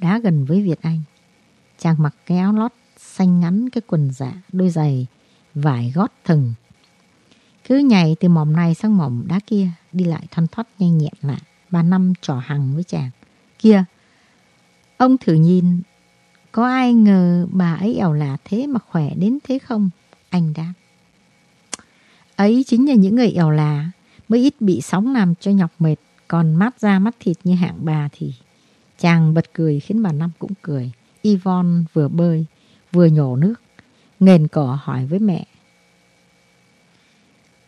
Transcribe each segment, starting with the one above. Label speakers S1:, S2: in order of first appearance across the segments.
S1: đá gần với Việt Anh. Chàng mặc cái áo lót xanh ngắn cái quần dạ, đôi giày, vải gót thừng. Cứ nhảy từ mỏm này sang mỏm đá kia, đi lại thoăn thoắt nhanh nhẹn lạ. Bà Năm trò hằng với chàng. Kia, ông thử nhìn, có ai ngờ bà ấy ẻo lạ thế mà khỏe đến thế không? Anh đáp. Ấy chính là những người ẻo lạ, mới ít bị sóng làm cho nhọc mệt. Còn mát da mắt thịt như hạng bà thì chàng bật cười khiến bà Năm cũng cười. Yvonne vừa bơi, vừa nhổ nước. Nghền cỏ hỏi với mẹ.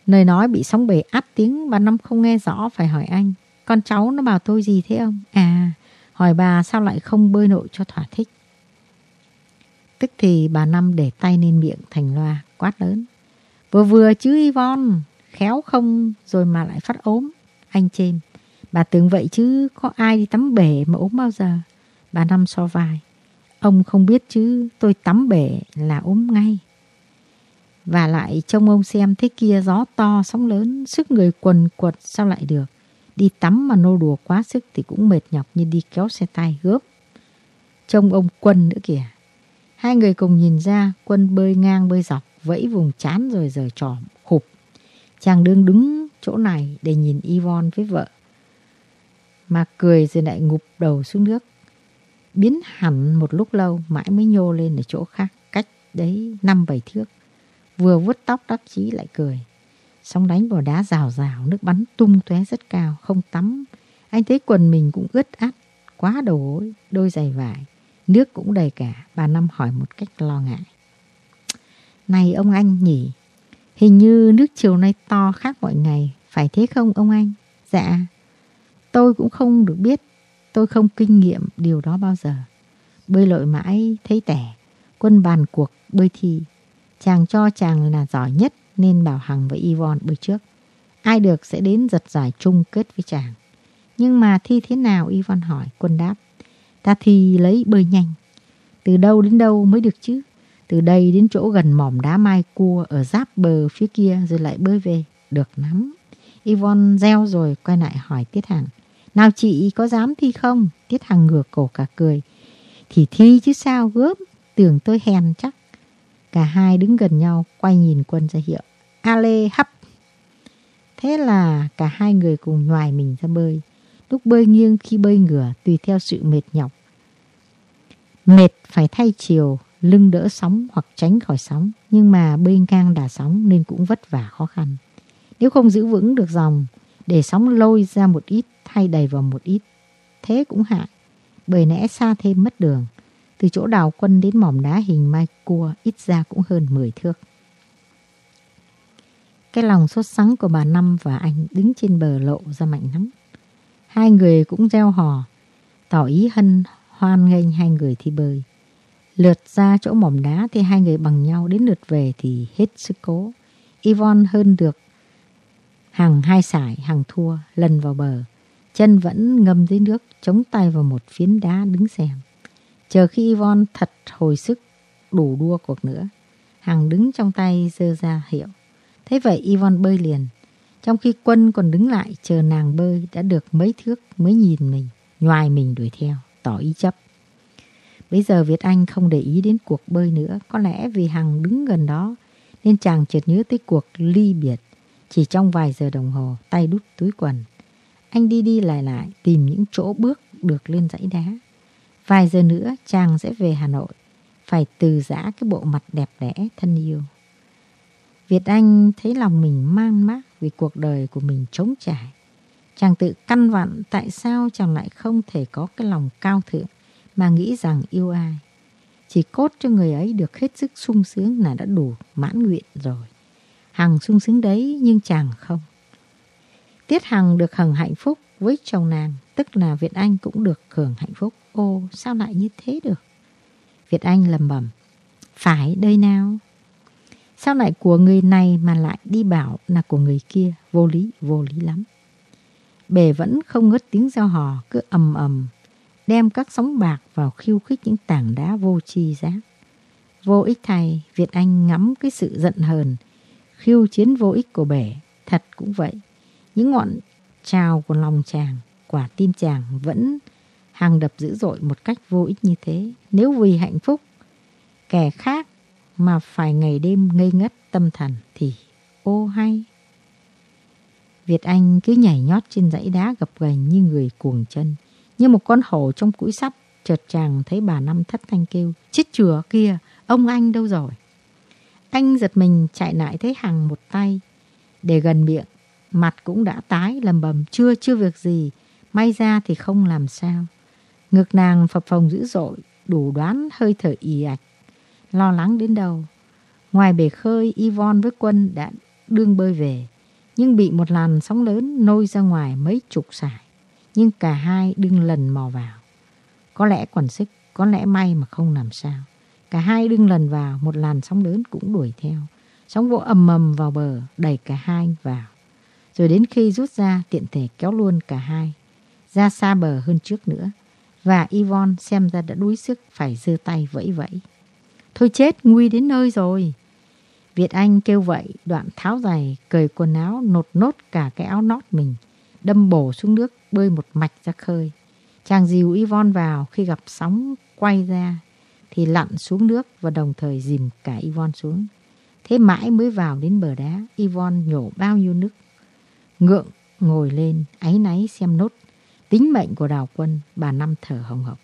S1: Nơi nói bị sóng bể áp tiếng bà Năm không nghe rõ phải hỏi anh. Con cháu nó bảo tôi gì thế ông? À, hỏi bà sao lại không bơi nội cho thỏa thích. Tức thì bà Năm để tay lên miệng thành loa, quát lớn. Vừa vừa chứ Yvonne, khéo không rồi mà lại phát ốm. Anh chêm, bà tưởng vậy chứ, có ai đi tắm bể mà ốm bao giờ. Bà Năm so vai. Ông không biết chứ, tôi tắm bể là ốm ngay. Và lại trông ông xem thế kia gió to, sóng lớn, sức người quần quật sao lại được. Đi tắm mà nô đùa quá sức thì cũng mệt nhọc như đi kéo xe tay gớp. Trông ông quân nữa kìa. Hai người cùng nhìn ra, quân bơi ngang bơi dọc, vẫy vùng chán rồi rời trò khục. Chàng đương đứng chỗ này để nhìn Yvonne với vợ. Mà cười rồi lại ngụp đầu xuống nước. Biến hẳn một lúc lâu mãi mới nhô lên ở chỗ khác cách đấy năm bảy thước. Vừa vuốt tóc đắc chí lại cười. Sóng đánh vào đá rào rào, nước bắn tung tóe rất cao, không tắm. Anh thấy quần mình cũng ướt át, quá đầu gối, đôi giày vải. Nước cũng đầy cả, bà Năm hỏi một cách lo ngại. Này ông anh nhỉ, hình như nước chiều nay to khác mọi ngày, phải thế không ông anh? Dạ, tôi cũng không được biết, tôi không kinh nghiệm điều đó bao giờ. Bơi lội mãi thấy tẻ, quân bàn cuộc bơi thi. Chàng cho chàng là giỏi nhất nên bảo Hằng và Yvonne bơi trước. Ai được sẽ đến giật giải chung kết với chàng. Nhưng mà thi thế nào Yvonne hỏi, quân đáp. Ta thi lấy bơi nhanh. Từ đâu đến đâu mới được chứ? Từ đây đến chỗ gần mỏm đá mai cua ở giáp bờ phía kia rồi lại bơi về. Được lắm. Yvonne reo rồi quay lại hỏi Tiết Hằng. Nào chị có dám thi không? Tiết Hằng ngửa cổ cả cười. Thì thi chứ sao gớm. Tưởng tôi hèn chắc. Cả hai đứng gần nhau quay nhìn quân ra hiệu. Ale hấp. Thế là cả hai người cùng ngoài mình ra bơi. Lúc bơi nghiêng khi bơi ngửa tùy theo sự mệt nhọc. Mệt phải thay chiều, lưng đỡ sóng hoặc tránh khỏi sóng. Nhưng mà bơi ngang đà sóng nên cũng vất vả khó khăn. Nếu không giữ vững được dòng, để sóng lôi ra một ít hay đầy vào một ít, thế cũng hại. Bởi lẽ xa thêm mất đường. Từ chỗ đào quân đến mỏm đá hình mai cua ít ra cũng hơn 10 thước. Cái lòng sốt sắng của bà Năm và anh đứng trên bờ lộ ra mạnh lắm. Hai người cũng gieo hò, tỏ ý hân hoan nghênh hai người thi bơi. Lượt ra chỗ mỏm đá thì hai người bằng nhau đến lượt về thì hết sức cố. Yvonne hơn được hàng hai sải, hàng thua, lần vào bờ. Chân vẫn ngâm dưới nước, chống tay vào một phiến đá đứng xem. Chờ khi Yvonne thật hồi sức, đủ đua cuộc nữa. Hằng đứng trong tay dơ ra hiệu. Thế vậy Yvonne bơi liền. Trong khi quân còn đứng lại chờ nàng bơi đã được mấy thước mới nhìn mình, nhoài mình đuổi theo, tỏ ý chấp. Bây giờ Việt Anh không để ý đến cuộc bơi nữa, có lẽ vì Hằng đứng gần đó nên chàng chợt nhớ tới cuộc ly biệt. Chỉ trong vài giờ đồng hồ, tay đút túi quần. Anh đi đi lại lại tìm những chỗ bước được lên dãy đá. Vài giờ nữa chàng sẽ về Hà Nội, phải từ giã cái bộ mặt đẹp đẽ thân yêu. Việt Anh thấy lòng mình man mác vì cuộc đời của mình trống trải. Chàng tự căn vặn tại sao chàng lại không thể có cái lòng cao thượng mà nghĩ rằng yêu ai. Chỉ cốt cho người ấy được hết sức sung sướng là đã đủ mãn nguyện rồi. Hằng sung sướng đấy nhưng chàng không. Tiết Hằng được hằng hạnh phúc với chồng nàng, tức là Việt Anh cũng được hưởng hạnh phúc. Ô, sao lại như thế được? Việt Anh lầm bẩm Phải đây nào? Sao lại của người này mà lại đi bảo là của người kia? Vô lý, vô lý lắm. Bề vẫn không ngớt tiếng giao hò, cứ ầm ầm, đem các sóng bạc vào khiêu khích những tảng đá vô tri giác. Vô ích thay, Việt Anh ngắm cái sự giận hờn, khiêu chiến vô ích của bể. Thật cũng vậy, những ngọn trào của lòng chàng, quả tim chàng vẫn hàng đập dữ dội một cách vô ích như thế. Nếu vì hạnh phúc, kẻ khác mà phải ngày đêm ngây ngất tâm thần thì ô hay. Việt Anh cứ nhảy nhót trên dãy đá gập ghềnh như người cuồng chân. Như một con hổ trong củi sắt, chợt chàng thấy bà Năm thất thanh kêu. Chết chừa kia, ông anh đâu rồi? Anh giật mình chạy lại thấy Hằng một tay. Để gần miệng, mặt cũng đã tái lầm bầm. Chưa, chưa việc gì. May ra thì không làm sao. Ngực nàng phập phồng dữ dội, đủ đoán hơi thở ì ạch. Lo lắng đến đâu. Ngoài bể khơi, Yvonne với quân đã đương bơi về nhưng bị một làn sóng lớn nôi ra ngoài mấy chục sải. Nhưng cả hai đương lần mò vào. Có lẽ còn sức, có lẽ may mà không làm sao. Cả hai đương lần vào, một làn sóng lớn cũng đuổi theo. Sóng vỗ ầm ầm vào bờ, đẩy cả hai vào. Rồi đến khi rút ra, tiện thể kéo luôn cả hai. Ra xa bờ hơn trước nữa. Và Yvonne xem ra đã đuối sức phải giơ tay vẫy vẫy. Thôi chết, nguy đến nơi rồi. Việt Anh kêu vậy, đoạn tháo giày, cởi quần áo, nột nốt cả cái áo nót mình, đâm bổ xuống nước, bơi một mạch ra khơi. Chàng dìu Yvonne vào khi gặp sóng quay ra, thì lặn xuống nước và đồng thời dìm cả Yvonne xuống. Thế mãi mới vào đến bờ đá, Yvonne nhổ bao nhiêu nước. Ngượng ngồi lên, áy náy xem nốt. Tính mệnh của đào quân, bà Năm thở hồng hộc.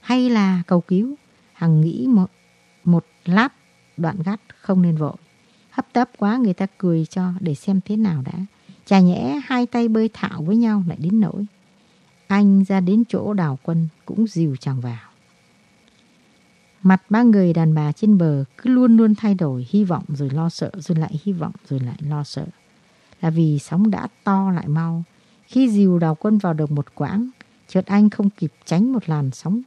S1: Hay là cầu cứu, Hằng nghĩ một, một lát đoạn gắt không nên vội. Hấp tấp quá người ta cười cho để xem thế nào đã. Chả nhẽ hai tay bơi thạo với nhau lại đến nỗi. Anh ra đến chỗ đào quân cũng dìu chàng vào. Mặt ba người đàn bà trên bờ cứ luôn luôn thay đổi hy vọng rồi lo sợ rồi lại hy vọng rồi lại lo sợ. Là vì sóng đã to lại mau. Khi dìu đào quân vào được một quãng, chợt anh không kịp tránh một làn sóng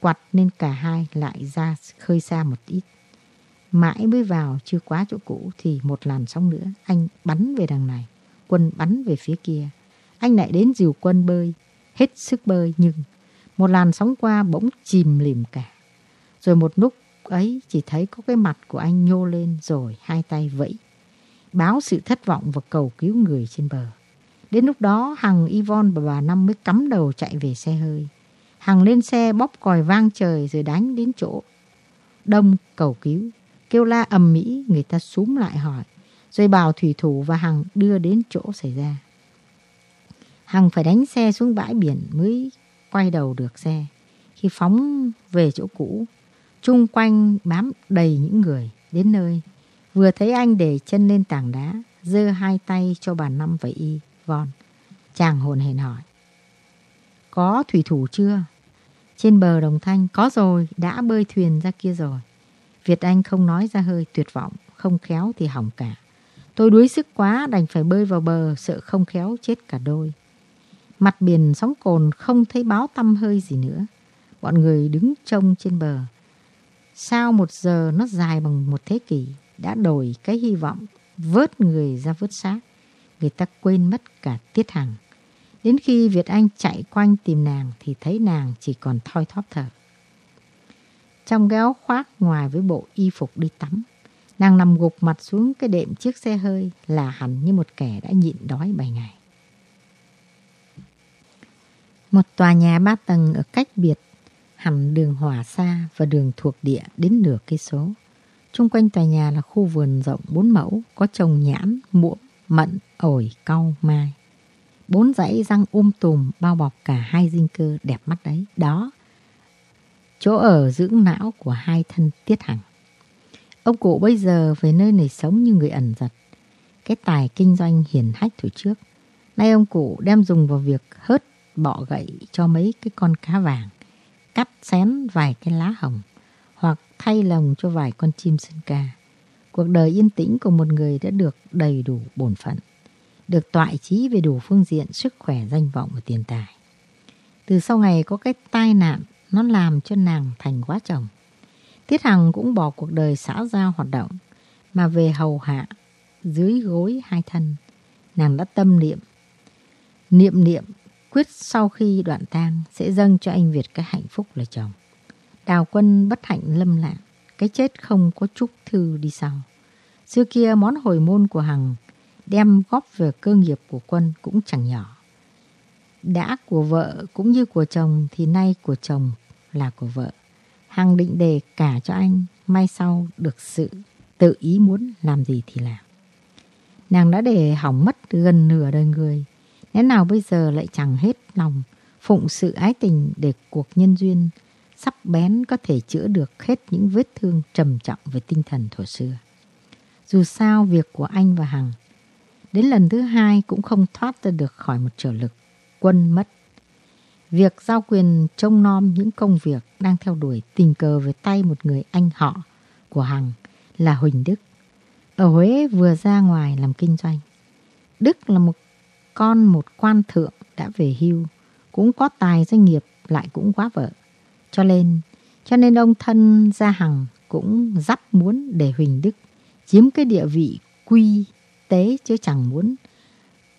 S1: quặt nên cả hai lại ra khơi xa một ít. Mãi mới vào chưa quá chỗ cũ thì một làn sóng nữa anh bắn về đằng này, quân bắn về phía kia. Anh lại đến dìu quân bơi, hết sức bơi nhưng một làn sóng qua bỗng chìm lìm cả. Rồi một lúc ấy chỉ thấy có cái mặt của anh nhô lên rồi hai tay vẫy. Báo sự thất vọng và cầu cứu người trên bờ. Đến lúc đó, Hằng, Yvonne và bà Năm mới cắm đầu chạy về xe hơi. Hằng lên xe bóp còi vang trời rồi đánh đến chỗ đông cầu cứu, kêu la ầm mỹ người ta súm lại hỏi rồi bảo thủy thủ và hằng đưa đến chỗ xảy ra hằng phải đánh xe xuống bãi biển mới quay đầu được xe khi phóng về chỗ cũ chung quanh bám đầy những người đến nơi vừa thấy anh để chân lên tảng đá giơ hai tay cho bà năm và y von chàng hồn hển hỏi có thủy thủ chưa trên bờ đồng thanh có rồi đã bơi thuyền ra kia rồi Việt Anh không nói ra hơi tuyệt vọng, không khéo thì hỏng cả. Tôi đuối sức quá đành phải bơi vào bờ, sợ không khéo chết cả đôi. Mặt biển sóng cồn không thấy báo tâm hơi gì nữa. Bọn người đứng trông trên bờ. Sao một giờ nó dài bằng một thế kỷ đã đổi cái hy vọng vớt người ra vớt xác. Người ta quên mất cả Tiết Hằng. Đến khi Việt Anh chạy quanh tìm nàng thì thấy nàng chỉ còn thoi thóp thở trong cái áo khoác ngoài với bộ y phục đi tắm. Nàng nằm gục mặt xuống cái đệm chiếc xe hơi là hẳn như một kẻ đã nhịn đói bảy ngày. Một tòa nhà ba tầng ở cách biệt hẳn đường hỏa xa và đường thuộc địa đến nửa cây số. Trung quanh tòa nhà là khu vườn rộng bốn mẫu, có trồng nhãn, muỗng, mận, ổi, cau, mai. Bốn dãy răng um tùm bao bọc cả hai dinh cơ đẹp mắt đấy. Đó chỗ ở dưỡng não của hai thân Tiết Hằng. Ông cụ bây giờ về nơi này sống như người ẩn giật. Cái tài kinh doanh hiển hách tuổi trước. Nay ông cụ đem dùng vào việc hớt bọ gậy cho mấy cái con cá vàng, cắt xén vài cái lá hồng, hoặc thay lồng cho vài con chim sơn ca. Cuộc đời yên tĩnh của một người đã được đầy đủ bổn phận, được toại trí về đủ phương diện sức khỏe, danh vọng và tiền tài. Từ sau ngày có cái tai nạn nó làm cho nàng thành quá chồng. Tiết Hằng cũng bỏ cuộc đời xã giao hoạt động mà về hầu hạ dưới gối hai thân. Nàng đã tâm niệm, niệm niệm quyết sau khi đoạn tang sẽ dâng cho anh Việt cái hạnh phúc là chồng. Đào quân bất hạnh lâm lạc, cái chết không có chúc thư đi sau. Xưa kia món hồi môn của Hằng đem góp về cơ nghiệp của quân cũng chẳng nhỏ. Đã của vợ cũng như của chồng thì nay của chồng là của vợ. Hằng định đề cả cho anh, mai sau được sự tự ý muốn làm gì thì làm. Nàng đã để hỏng mất gần nửa đời người, Thế nào bây giờ lại chẳng hết lòng, phụng sự ái tình để cuộc nhân duyên sắp bén có thể chữa được hết những vết thương trầm trọng về tinh thần thổ xưa. Dù sao việc của anh và Hằng đến lần thứ hai cũng không thoát ra được khỏi một trở lực quân mất. Việc giao quyền trông nom những công việc đang theo đuổi tình cờ về tay một người anh họ của Hằng là Huỳnh Đức. Ở Huế vừa ra ngoài làm kinh doanh. Đức là một con một quan thượng đã về hưu, cũng có tài doanh nghiệp lại cũng quá vợ. Cho nên, cho nên ông thân gia Hằng cũng dắt muốn để Huỳnh Đức chiếm cái địa vị quy tế chứ chẳng muốn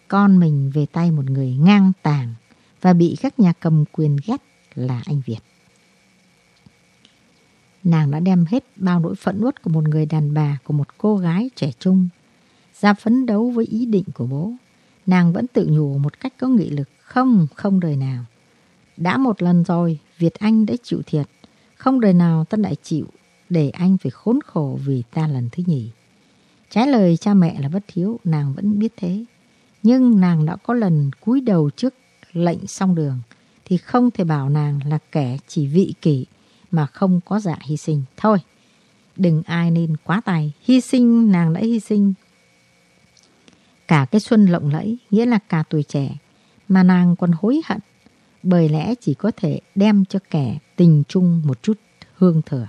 S1: con mình về tay một người ngang tàng và bị các nhà cầm quyền ghét là anh Việt. Nàng đã đem hết bao nỗi phẫn uất của một người đàn bà của một cô gái trẻ trung ra phấn đấu với ý định của bố. Nàng vẫn tự nhủ một cách có nghị lực không, không đời nào. Đã một lần rồi, Việt Anh đã chịu thiệt. Không đời nào ta lại chịu để anh phải khốn khổ vì ta lần thứ nhì. Trái lời cha mẹ là bất thiếu, nàng vẫn biết thế. Nhưng nàng đã có lần cúi đầu trước lệnh song đường thì không thể bảo nàng là kẻ chỉ vị kỷ mà không có dạ hy sinh. Thôi, đừng ai nên quá tài. Hy sinh nàng đã hy sinh. Cả cái xuân lộng lẫy, nghĩa là cả tuổi trẻ, mà nàng còn hối hận bởi lẽ chỉ có thể đem cho kẻ tình chung một chút hương thừa.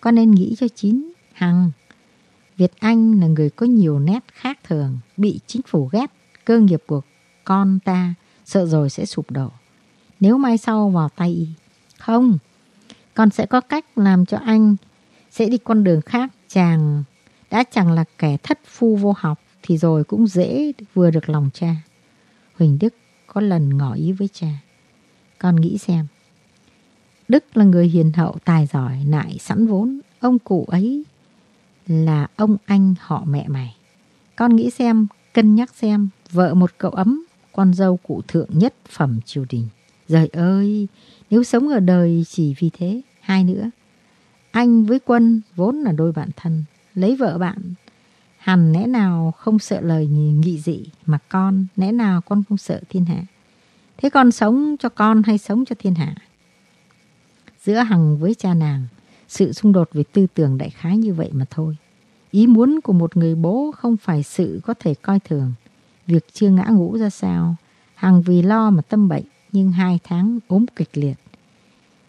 S1: Con nên nghĩ cho chín, Hằng. Việt Anh là người có nhiều nét khác thường, bị chính phủ ghét, cơ nghiệp của con ta sợ rồi sẽ sụp đổ. Nếu mai sau vào tay y, không, con sẽ có cách làm cho anh sẽ đi con đường khác. Chàng đã chẳng là kẻ thất phu vô học thì rồi cũng dễ vừa được lòng cha. Huỳnh Đức có lần ngỏ ý với cha. Con nghĩ xem. Đức là người hiền hậu, tài giỏi, nại sẵn vốn. Ông cụ ấy là ông anh họ mẹ mày. Con nghĩ xem, cân nhắc xem, vợ một cậu ấm, con dâu cụ thượng nhất phẩm triều đình. Giời ơi, nếu sống ở đời chỉ vì thế, hai nữa. Anh với Quân vốn là đôi bạn thân, lấy vợ bạn. Hẳn lẽ nào không sợ lời nghị dị, mà con, lẽ nào con không sợ thiên hạ. Thế con sống cho con hay sống cho thiên hạ? Giữa Hằng với cha nàng, sự xung đột về tư tưởng đại khái như vậy mà thôi. Ý muốn của một người bố không phải sự có thể coi thường. Việc chưa ngã ngũ ra sao, Hằng vì lo mà tâm bệnh, nhưng hai tháng ốm kịch liệt.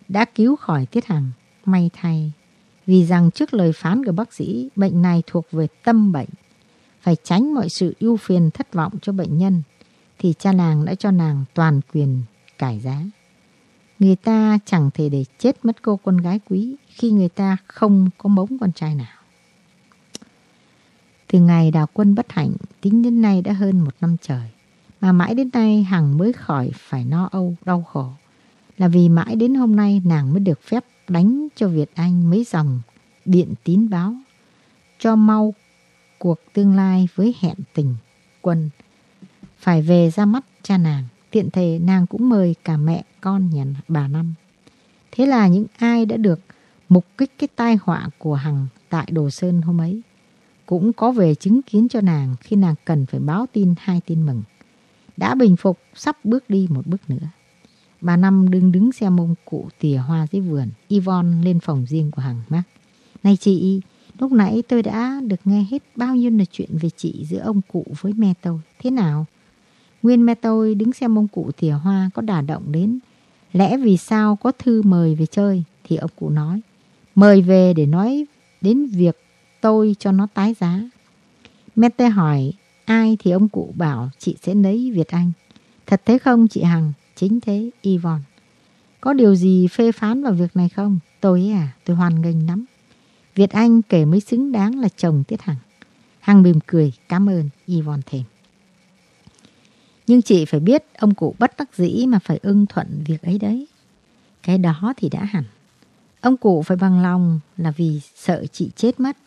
S1: Đã cứu khỏi Tiết Hằng, may thay, vì rằng trước lời phán của bác sĩ, bệnh này thuộc về tâm bệnh. Phải tránh mọi sự ưu phiền thất vọng cho bệnh nhân, thì cha nàng đã cho nàng toàn quyền cải giá. Người ta chẳng thể để chết mất cô con gái quý khi người ta không có mống con trai nào. Từ ngày đào quân bất hạnh, tính đến nay đã hơn một năm trời. Mà mãi đến nay Hằng mới khỏi phải no âu, đau khổ. Là vì mãi đến hôm nay nàng mới được phép đánh cho Việt Anh mấy dòng điện tín báo. Cho mau cuộc tương lai với hẹn tình quân. Phải về ra mắt cha nàng. Tiện thể nàng cũng mời cả mẹ con nhà bà Năm. Thế là những ai đã được mục kích cái tai họa của Hằng tại Đồ Sơn hôm ấy cũng có về chứng kiến cho nàng khi nàng cần phải báo tin hai tin mừng. Đã bình phục, sắp bước đi một bước nữa. Bà Năm đứng đứng xem ông cụ tỉa hoa dưới vườn. Yvonne lên phòng riêng của Hằng mắc. Này chị, lúc nãy tôi đã được nghe hết bao nhiêu là chuyện về chị giữa ông cụ với mẹ tôi. Thế nào? Nguyên mẹ tôi đứng xem ông cụ tỉa hoa có đả động đến. Lẽ vì sao có thư mời về chơi? Thì ông cụ nói. Mời về để nói đến việc tôi cho nó tái giá. Mẹ tôi hỏi ai thì ông cụ bảo chị sẽ lấy Việt Anh. Thật thế không chị Hằng? Chính thế, Yvonne. Có điều gì phê phán vào việc này không? Tôi ấy à, tôi hoàn nghênh lắm. Việt Anh kể mới xứng đáng là chồng Tiết Hằng. Hằng mỉm cười, cảm ơn Yvonne thêm. Nhưng chị phải biết ông cụ bất đắc dĩ mà phải ưng thuận việc ấy đấy. Cái đó thì đã hẳn. Ông cụ phải bằng lòng là vì sợ chị chết mất.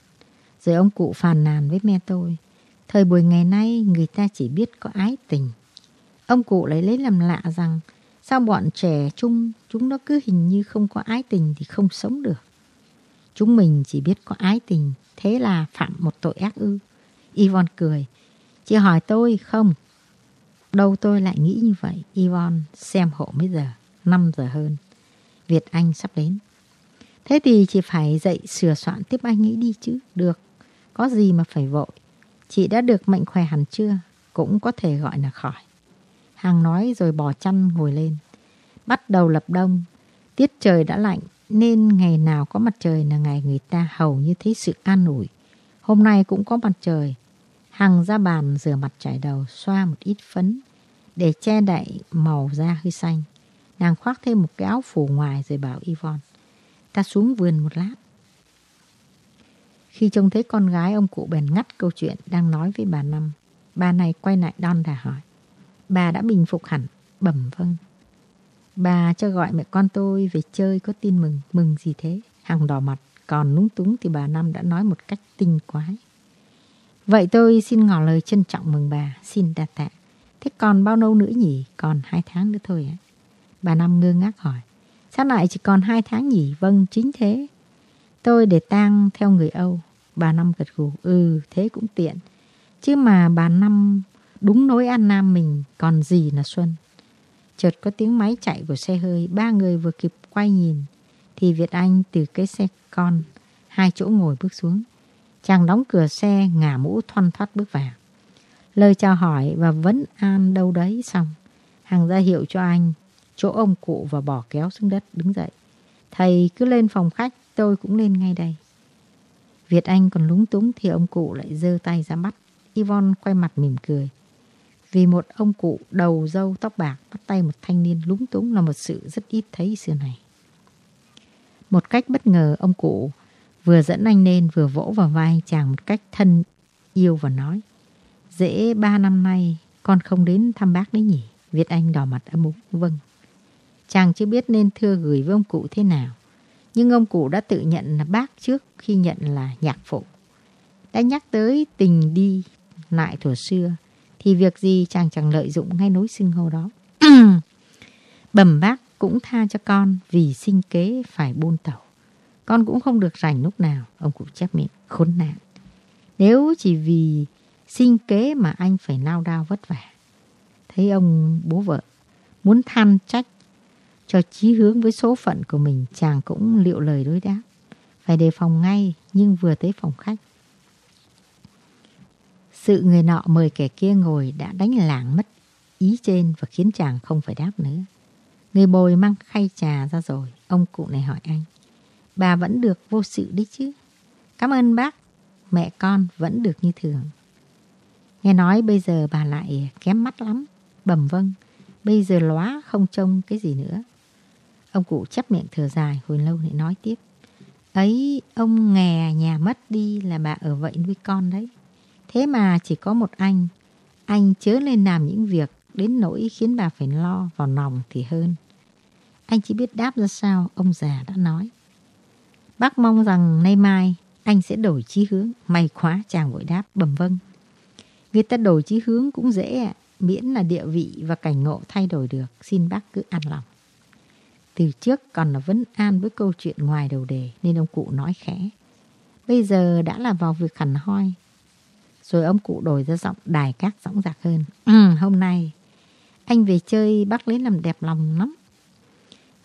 S1: Rồi ông cụ phàn nàn với mẹ tôi. Thời buổi ngày nay người ta chỉ biết có ái tình. Ông cụ lại lấy làm lạ rằng sao bọn trẻ chung chúng nó cứ hình như không có ái tình thì không sống được. Chúng mình chỉ biết có ái tình, thế là phạm một tội ác ư. Yvonne cười. Chị hỏi tôi không? Đâu tôi lại nghĩ như vậy. Yvonne xem hộ mấy giờ. 5 giờ hơn. Việt Anh sắp đến. Thế thì chị phải dậy sửa soạn tiếp anh ấy đi chứ. Được. Có gì mà phải vội. Chị đã được mạnh khỏe hẳn chưa? Cũng có thể gọi là khỏi. Hằng nói rồi bỏ chăn ngồi lên. Bắt đầu lập đông. Tiết trời đã lạnh nên ngày nào có mặt trời là ngày người ta hầu như thấy sự an ủi. Hôm nay cũng có mặt trời. Hằng ra bàn rửa mặt trải đầu, xoa một ít phấn để che đậy màu da hơi xanh. Nàng khoác thêm một cái áo phủ ngoài rồi bảo Yvonne. Ta xuống vườn một lát. Khi trông thấy con gái ông cụ bèn ngắt câu chuyện đang nói với bà Năm. Bà này quay lại đon đà hỏi. Bà đã bình phục hẳn. Bẩm vâng. Bà cho gọi mẹ con tôi về chơi có tin mừng. Mừng gì thế? Hằng đỏ mặt. Còn núng túng thì bà Năm đã nói một cách tinh quái. Vậy tôi xin ngỏ lời trân trọng mừng bà. Xin đa tạ. Thế còn bao lâu nữa nhỉ? Còn hai tháng nữa thôi ạ. Bà Năm ngơ ngác hỏi. Sao lại chỉ còn hai tháng nhỉ? Vâng, chính thế. Tôi để tang theo người Âu. Bà Năm gật gù. Ừ, thế cũng tiện. Chứ mà bà Năm đúng nối An Nam mình còn gì là Xuân. Chợt có tiếng máy chạy của xe hơi. Ba người vừa kịp quay nhìn. Thì Việt Anh từ cái xe con hai chỗ ngồi bước xuống. Chàng đóng cửa xe ngả mũ thoăn thoát bước vào. Lời chào hỏi và vấn an đâu đấy xong. Hàng ra hiệu cho anh chỗ ông cụ và bỏ kéo xuống đất đứng dậy. Thầy cứ lên phòng khách, tôi cũng lên ngay đây. Việt Anh còn lúng túng thì ông cụ lại giơ tay ra bắt. Yvonne quay mặt mỉm cười. Vì một ông cụ đầu râu tóc bạc, bắt tay một thanh niên lúng túng là một sự rất ít thấy xưa này. Một cách bất ngờ, ông cụ vừa dẫn anh lên, vừa vỗ vào vai chàng một cách thân yêu và nói, Dễ ba năm nay con không đến thăm bác đấy nhỉ? Việt Anh đỏ mặt âm úng. Vâng. Chàng chưa biết nên thưa gửi với ông cụ thế nào. Nhưng ông cụ đã tự nhận là bác trước khi nhận là nhạc phụ. Đã nhắc tới tình đi lại thuở xưa thì việc gì chàng chẳng lợi dụng ngay nối sinh hô đó. Bẩm bác cũng tha cho con vì sinh kế phải buôn tàu. Con cũng không được rảnh lúc nào, ông cụ chép miệng, khốn nạn. Nếu chỉ vì sinh kế mà anh phải lao đao vất vả. Thấy ông bố vợ muốn than trách cho chí hướng với số phận của mình chàng cũng liệu lời đối đáp. Phải đề phòng ngay nhưng vừa tới phòng khách. Sự người nọ mời kẻ kia ngồi đã đánh lảng mất ý trên và khiến chàng không phải đáp nữa. Người bồi mang khay trà ra rồi, ông cụ này hỏi anh. Bà vẫn được vô sự đấy chứ. Cảm ơn bác, mẹ con vẫn được như thường. Nghe nói bây giờ bà lại kém mắt lắm. Bẩm vâng, bây giờ lóa không trông cái gì nữa. Ông cụ chắp miệng thở dài hồi lâu lại nói tiếp. Ấy, ông nghè nhà mất đi là bà ở vậy nuôi con đấy. Thế mà chỉ có một anh. Anh chớ lên làm những việc đến nỗi khiến bà phải lo vào lòng thì hơn. Anh chỉ biết đáp ra sao, ông già đã nói. Bác mong rằng nay mai anh sẽ đổi chí hướng. May quá chàng vội đáp bẩm vâng. Người ta đổi chí hướng cũng dễ miễn là địa vị và cảnh ngộ thay đổi được. Xin bác cứ an lòng. Từ trước còn là vấn an với câu chuyện ngoài đầu đề nên ông cụ nói khẽ. Bây giờ đã là vào việc hẳn hoi. Rồi ông cụ đổi ra giọng đài cát giọng giặc hơn. Ừ, hôm nay anh về chơi bác lấy làm đẹp lòng lắm.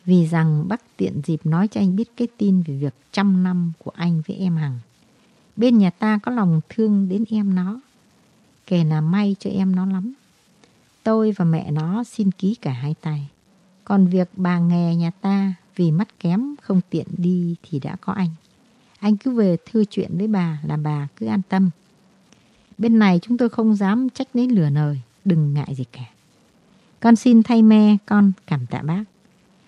S1: Vì rằng bác tiện dịp nói cho anh biết cái tin về việc trăm năm của anh với em Hằng. Bên nhà ta có lòng thương đến em nó. Kể là may cho em nó lắm. Tôi và mẹ nó xin ký cả hai tay. Còn việc bà nghè nhà ta vì mắt kém không tiện đi thì đã có anh. Anh cứ về thư chuyện với bà là bà cứ an tâm. Bên này chúng tôi không dám trách đến lửa nời, đừng ngại gì cả. Con xin thay me, con cảm tạ bác.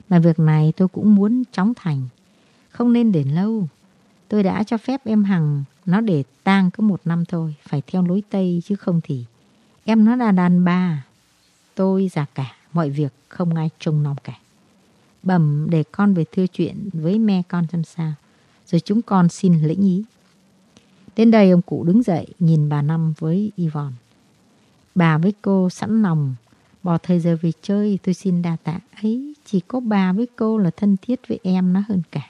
S1: Mà việc này tôi cũng muốn chóng thành. Không nên để lâu. Tôi đã cho phép em Hằng nó để tang có một năm thôi. Phải theo lối Tây chứ không thì. Em nó là đàn bà. Tôi già cả. Mọi việc không ai trông nom cả. Bẩm để con về thưa chuyện với me con xem sao. Rồi chúng con xin lĩnh ý. Đến đây ông cụ đứng dậy, nhìn bà Năm với Yvonne. Bà với cô sẵn lòng, Bỏ thời giờ về chơi, tôi xin đa tạ ấy, Chỉ có bà với cô là thân thiết với em nó hơn cả.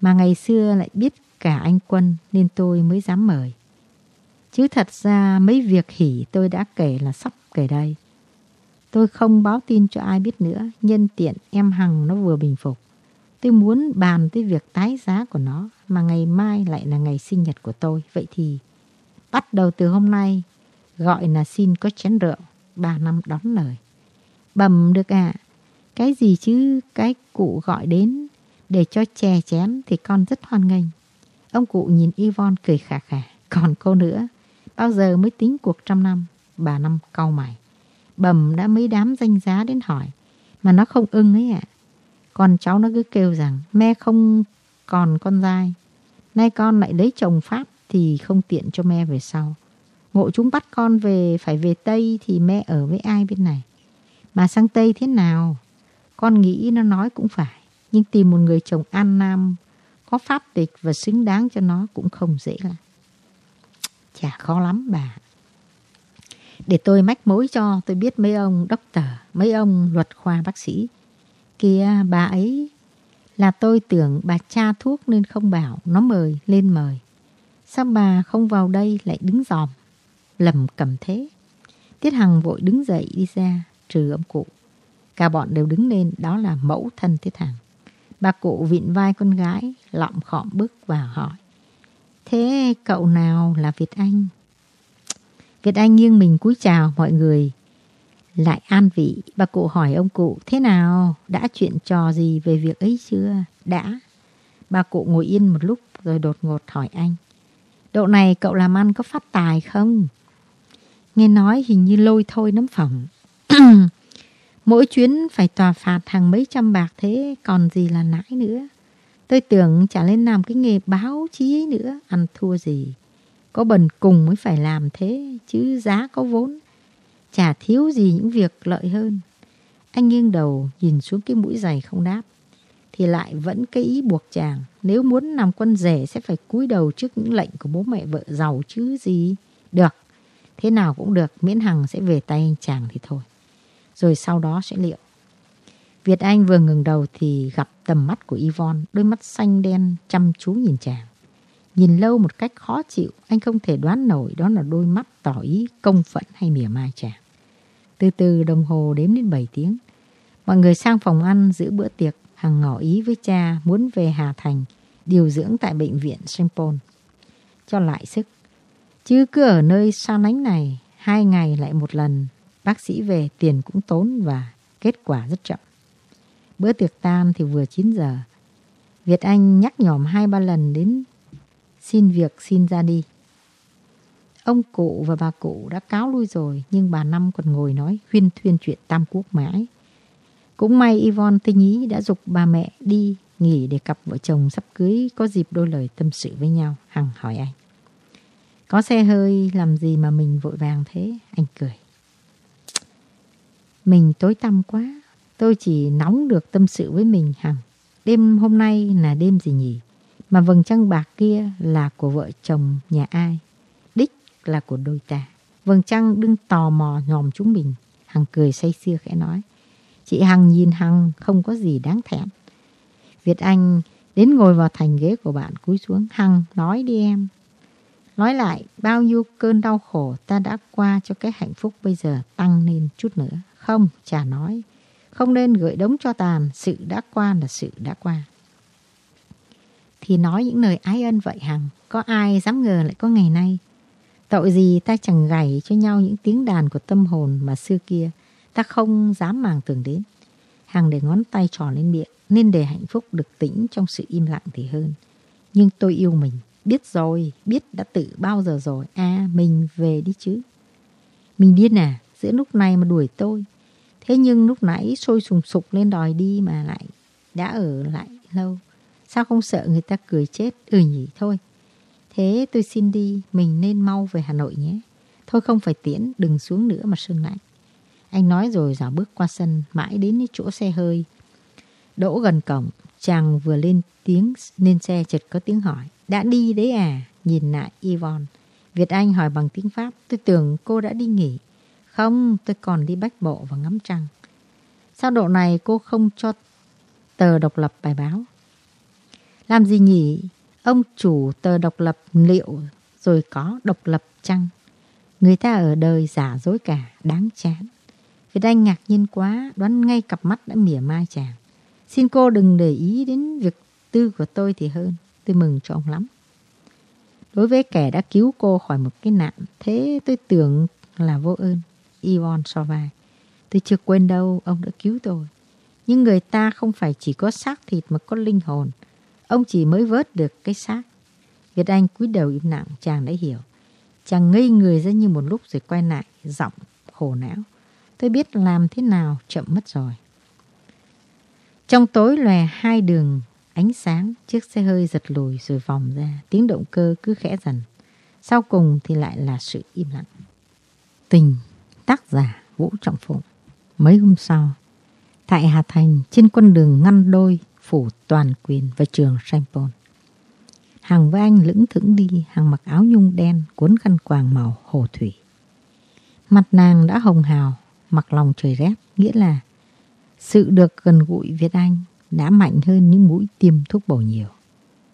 S1: Mà ngày xưa lại biết cả anh Quân Nên tôi mới dám mời. Chứ thật ra mấy việc hỉ tôi đã kể là sắp kể đây. Tôi không báo tin cho ai biết nữa, Nhân tiện em Hằng nó vừa bình phục. Tôi muốn bàn tới việc tái giá của nó, Mà ngày mai lại là ngày sinh nhật của tôi. Vậy thì bắt đầu từ hôm nay, Gọi là xin có chén rượu, Ba năm đón lời. Bầm được à Cái gì chứ? Cái cụ gọi đến Để cho chè chén Thì con rất hoan nghênh. Ông cụ nhìn Yvonne cười khà khà. Còn cô nữa. Bao giờ mới tính cuộc trăm năm? Bà năm cau mày. Bầm đã mấy đám danh giá đến hỏi, Mà nó không ưng ấy ạ. Còn cháu nó cứ kêu rằng Mẹ không còn con dai. Nay con lại lấy chồng Pháp Thì không tiện cho mẹ về sau. Ngộ chúng bắt con về Phải về Tây Thì mẹ ở với ai bên này? Mà sang Tây thế nào? Con nghĩ nó nói cũng phải Nhưng tìm một người chồng an nam Có pháp tịch và xứng đáng cho nó Cũng không dễ lắm. Chả khó lắm bà. Để tôi mách mối cho tôi biết mấy ông doctor, mấy ông luật khoa bác sĩ. Kìa bà ấy là tôi tưởng bà cha thuốc nên không bảo nó mời lên mời. Sao bà không vào đây lại đứng dòm? Lầm cầm thế. Tiết Hằng vội đứng dậy đi ra, trừ ông cụ. Cả bọn đều đứng lên, đó là mẫu thân Tiết Hằng. Bà cụ vịn vai con gái, lọng khọm bước vào hỏi. Thế cậu nào là Việt Anh? Việt Anh nghiêng mình cúi chào mọi người. Lại an vị, bà cụ hỏi ông cụ, thế nào, đã chuyện trò gì về việc ấy chưa? Đã. Bà cụ ngồi yên một lúc rồi đột ngột hỏi anh. Độ này cậu làm ăn có phát tài không? Nghe nói hình như lôi thôi nấm phỏng. Mỗi chuyến phải tòa phạt hàng mấy trăm bạc thế, còn gì là nãi nữa. Tôi tưởng chả lên làm cái nghề báo chí ấy nữa, ăn thua gì. Có bần cùng mới phải làm thế, chứ giá có vốn. Chả thiếu gì những việc lợi hơn. Anh nghiêng đầu nhìn xuống cái mũi giày không đáp. Thì lại vẫn cái ý buộc chàng. Nếu muốn làm quân rể sẽ phải cúi đầu trước những lệnh của bố mẹ vợ giàu chứ gì. Được, thế nào cũng được, miễn Hằng sẽ về tay anh chàng thì thôi. Rồi sau đó sẽ liệu. Việt Anh vừa ngừng đầu thì gặp tầm mắt của Yvonne, đôi mắt xanh đen chăm chú nhìn chàng. Nhìn lâu một cách khó chịu, anh không thể đoán nổi đó là đôi mắt tỏ ý công phẫn hay mỉa mai chàng. Từ từ đồng hồ đếm đến 7 tiếng. Mọi người sang phòng ăn giữ bữa tiệc, Hằng ngỏ ý với cha muốn về Hà Thành điều dưỡng tại bệnh viện St. Paul. Cho lại sức. Chứ cứ ở nơi xa lánh này, hai ngày lại một lần, bác sĩ về tiền cũng tốn và kết quả rất chậm. Bữa tiệc tan thì vừa 9 giờ. Việt Anh nhắc nhỏm hai ba lần đến xin việc, xin ra đi. Ông cụ và bà cụ đã cáo lui rồi, nhưng bà Năm còn ngồi nói, huyên thuyên chuyện Tam Quốc mãi. Cũng may Yvonne tinh ý đã dục bà mẹ đi nghỉ để cặp vợ chồng sắp cưới có dịp đôi lời tâm sự với nhau. Hằng hỏi anh. Có xe hơi làm gì mà mình vội vàng thế? Anh cười. Mình tối tăm quá. Tôi chỉ nóng được tâm sự với mình, Hằng. Đêm hôm nay là đêm gì nhỉ? Mà vầng trăng bạc kia là của vợ chồng nhà ai? Đích là của đôi ta. Vầng trăng đừng tò mò nhòm chúng mình. Hằng cười say sưa khẽ nói. Chị Hằng nhìn Hằng không có gì đáng thẹn. Việt Anh đến ngồi vào thành ghế của bạn cúi xuống. Hằng nói đi em. Nói lại bao nhiêu cơn đau khổ ta đã qua cho cái hạnh phúc bây giờ tăng lên chút nữa. Không, chả nói. Không nên gửi đống cho tàn. Sự đã qua là sự đã qua thì nói những lời ái ân vậy hằng. Có ai dám ngờ lại có ngày nay. Tội gì ta chẳng gảy cho nhau những tiếng đàn của tâm hồn mà xưa kia ta không dám màng tưởng đến. Hằng để ngón tay tròn lên miệng nên để hạnh phúc được tĩnh trong sự im lặng thì hơn. Nhưng tôi yêu mình, biết rồi, biết đã tự bao giờ rồi. À, mình về đi chứ. Mình điên à, giữa lúc này mà đuổi tôi. Thế nhưng lúc nãy sôi sùng sục lên đòi đi mà lại đã ở lại lâu. Sao không sợ người ta cười chết? Ừ nhỉ, thôi. Thế tôi xin đi, mình nên mau về Hà Nội nhé. Thôi không phải tiễn, đừng xuống nữa mà sưng lại. Anh nói rồi dạo bước qua sân, mãi đến chỗ xe hơi. Đỗ gần cổng, chàng vừa lên tiếng lên xe chợt có tiếng hỏi. Đã đi đấy à? Nhìn lại Yvonne. Việt Anh hỏi bằng tiếng Pháp. Tôi tưởng cô đã đi nghỉ. Không, tôi còn đi bách bộ và ngắm trăng. Sao độ này cô không cho tờ độc lập bài báo? Làm gì nhỉ? Ông chủ tờ độc lập liệu rồi có độc lập chăng? Người ta ở đời giả dối cả, đáng chán. Việt Anh ngạc nhiên quá, đoán ngay cặp mắt đã mỉa mai chàng. Xin cô đừng để ý đến việc tư của tôi thì hơn. Tôi mừng cho ông lắm. Đối với kẻ đã cứu cô khỏi một cái nạn, thế tôi tưởng là vô ơn. Yvonne so vai. Tôi chưa quên đâu, ông đã cứu tôi. Nhưng người ta không phải chỉ có xác thịt mà có linh hồn. Ông chỉ mới vớt được cái xác. Việt Anh cúi đầu im lặng, chàng đã hiểu. Chàng ngây người ra như một lúc rồi quay lại, giọng khổ não. Tôi biết làm thế nào, chậm mất rồi. Trong tối lòe hai đường ánh sáng, chiếc xe hơi giật lùi rồi vòng ra, tiếng động cơ cứ khẽ dần. Sau cùng thì lại là sự im lặng. Tình, tác giả Vũ Trọng Phụng. Mấy hôm sau, tại Hà Thành, trên con đường ngăn đôi, phủ toàn quyền và trường Saint Paul. Hằng với anh lững thững đi, Hằng mặc áo nhung đen, cuốn khăn quàng màu hồ thủy. Mặt nàng đã hồng hào, mặc lòng trời rét, nghĩa là sự được gần gũi Việt Anh đã mạnh hơn những mũi tiêm thuốc bổ nhiều.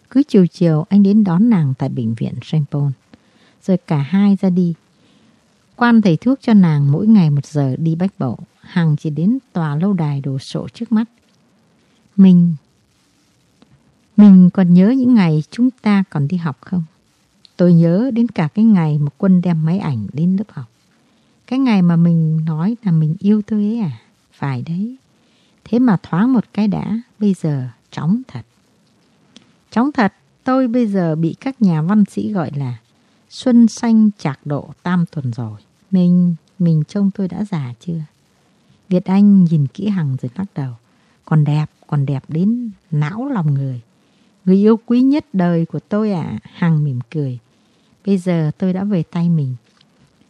S1: Cứ chiều chiều anh đến đón nàng tại bệnh viện Saint Paul. Rồi cả hai ra đi. Quan thầy thuốc cho nàng mỗi ngày một giờ đi bách bộ. Hằng chỉ đến tòa lâu đài đồ sộ trước mắt. Mình... Mình còn nhớ những ngày chúng ta còn đi học không? Tôi nhớ đến cả cái ngày mà Quân đem máy ảnh đến lớp học. Cái ngày mà mình nói là mình yêu tôi ấy à? Phải đấy. Thế mà thoáng một cái đã, bây giờ chóng thật. Chóng thật, tôi bây giờ bị các nhà văn sĩ gọi là Xuân xanh chạc độ tam tuần rồi. Mình, mình trông tôi đã già chưa? Việt Anh nhìn kỹ Hằng rồi lắc đầu. Còn đẹp, còn đẹp đến não lòng người. Người yêu quý nhất đời của tôi à, Hằng mỉm cười. Bây giờ tôi đã về tay mình.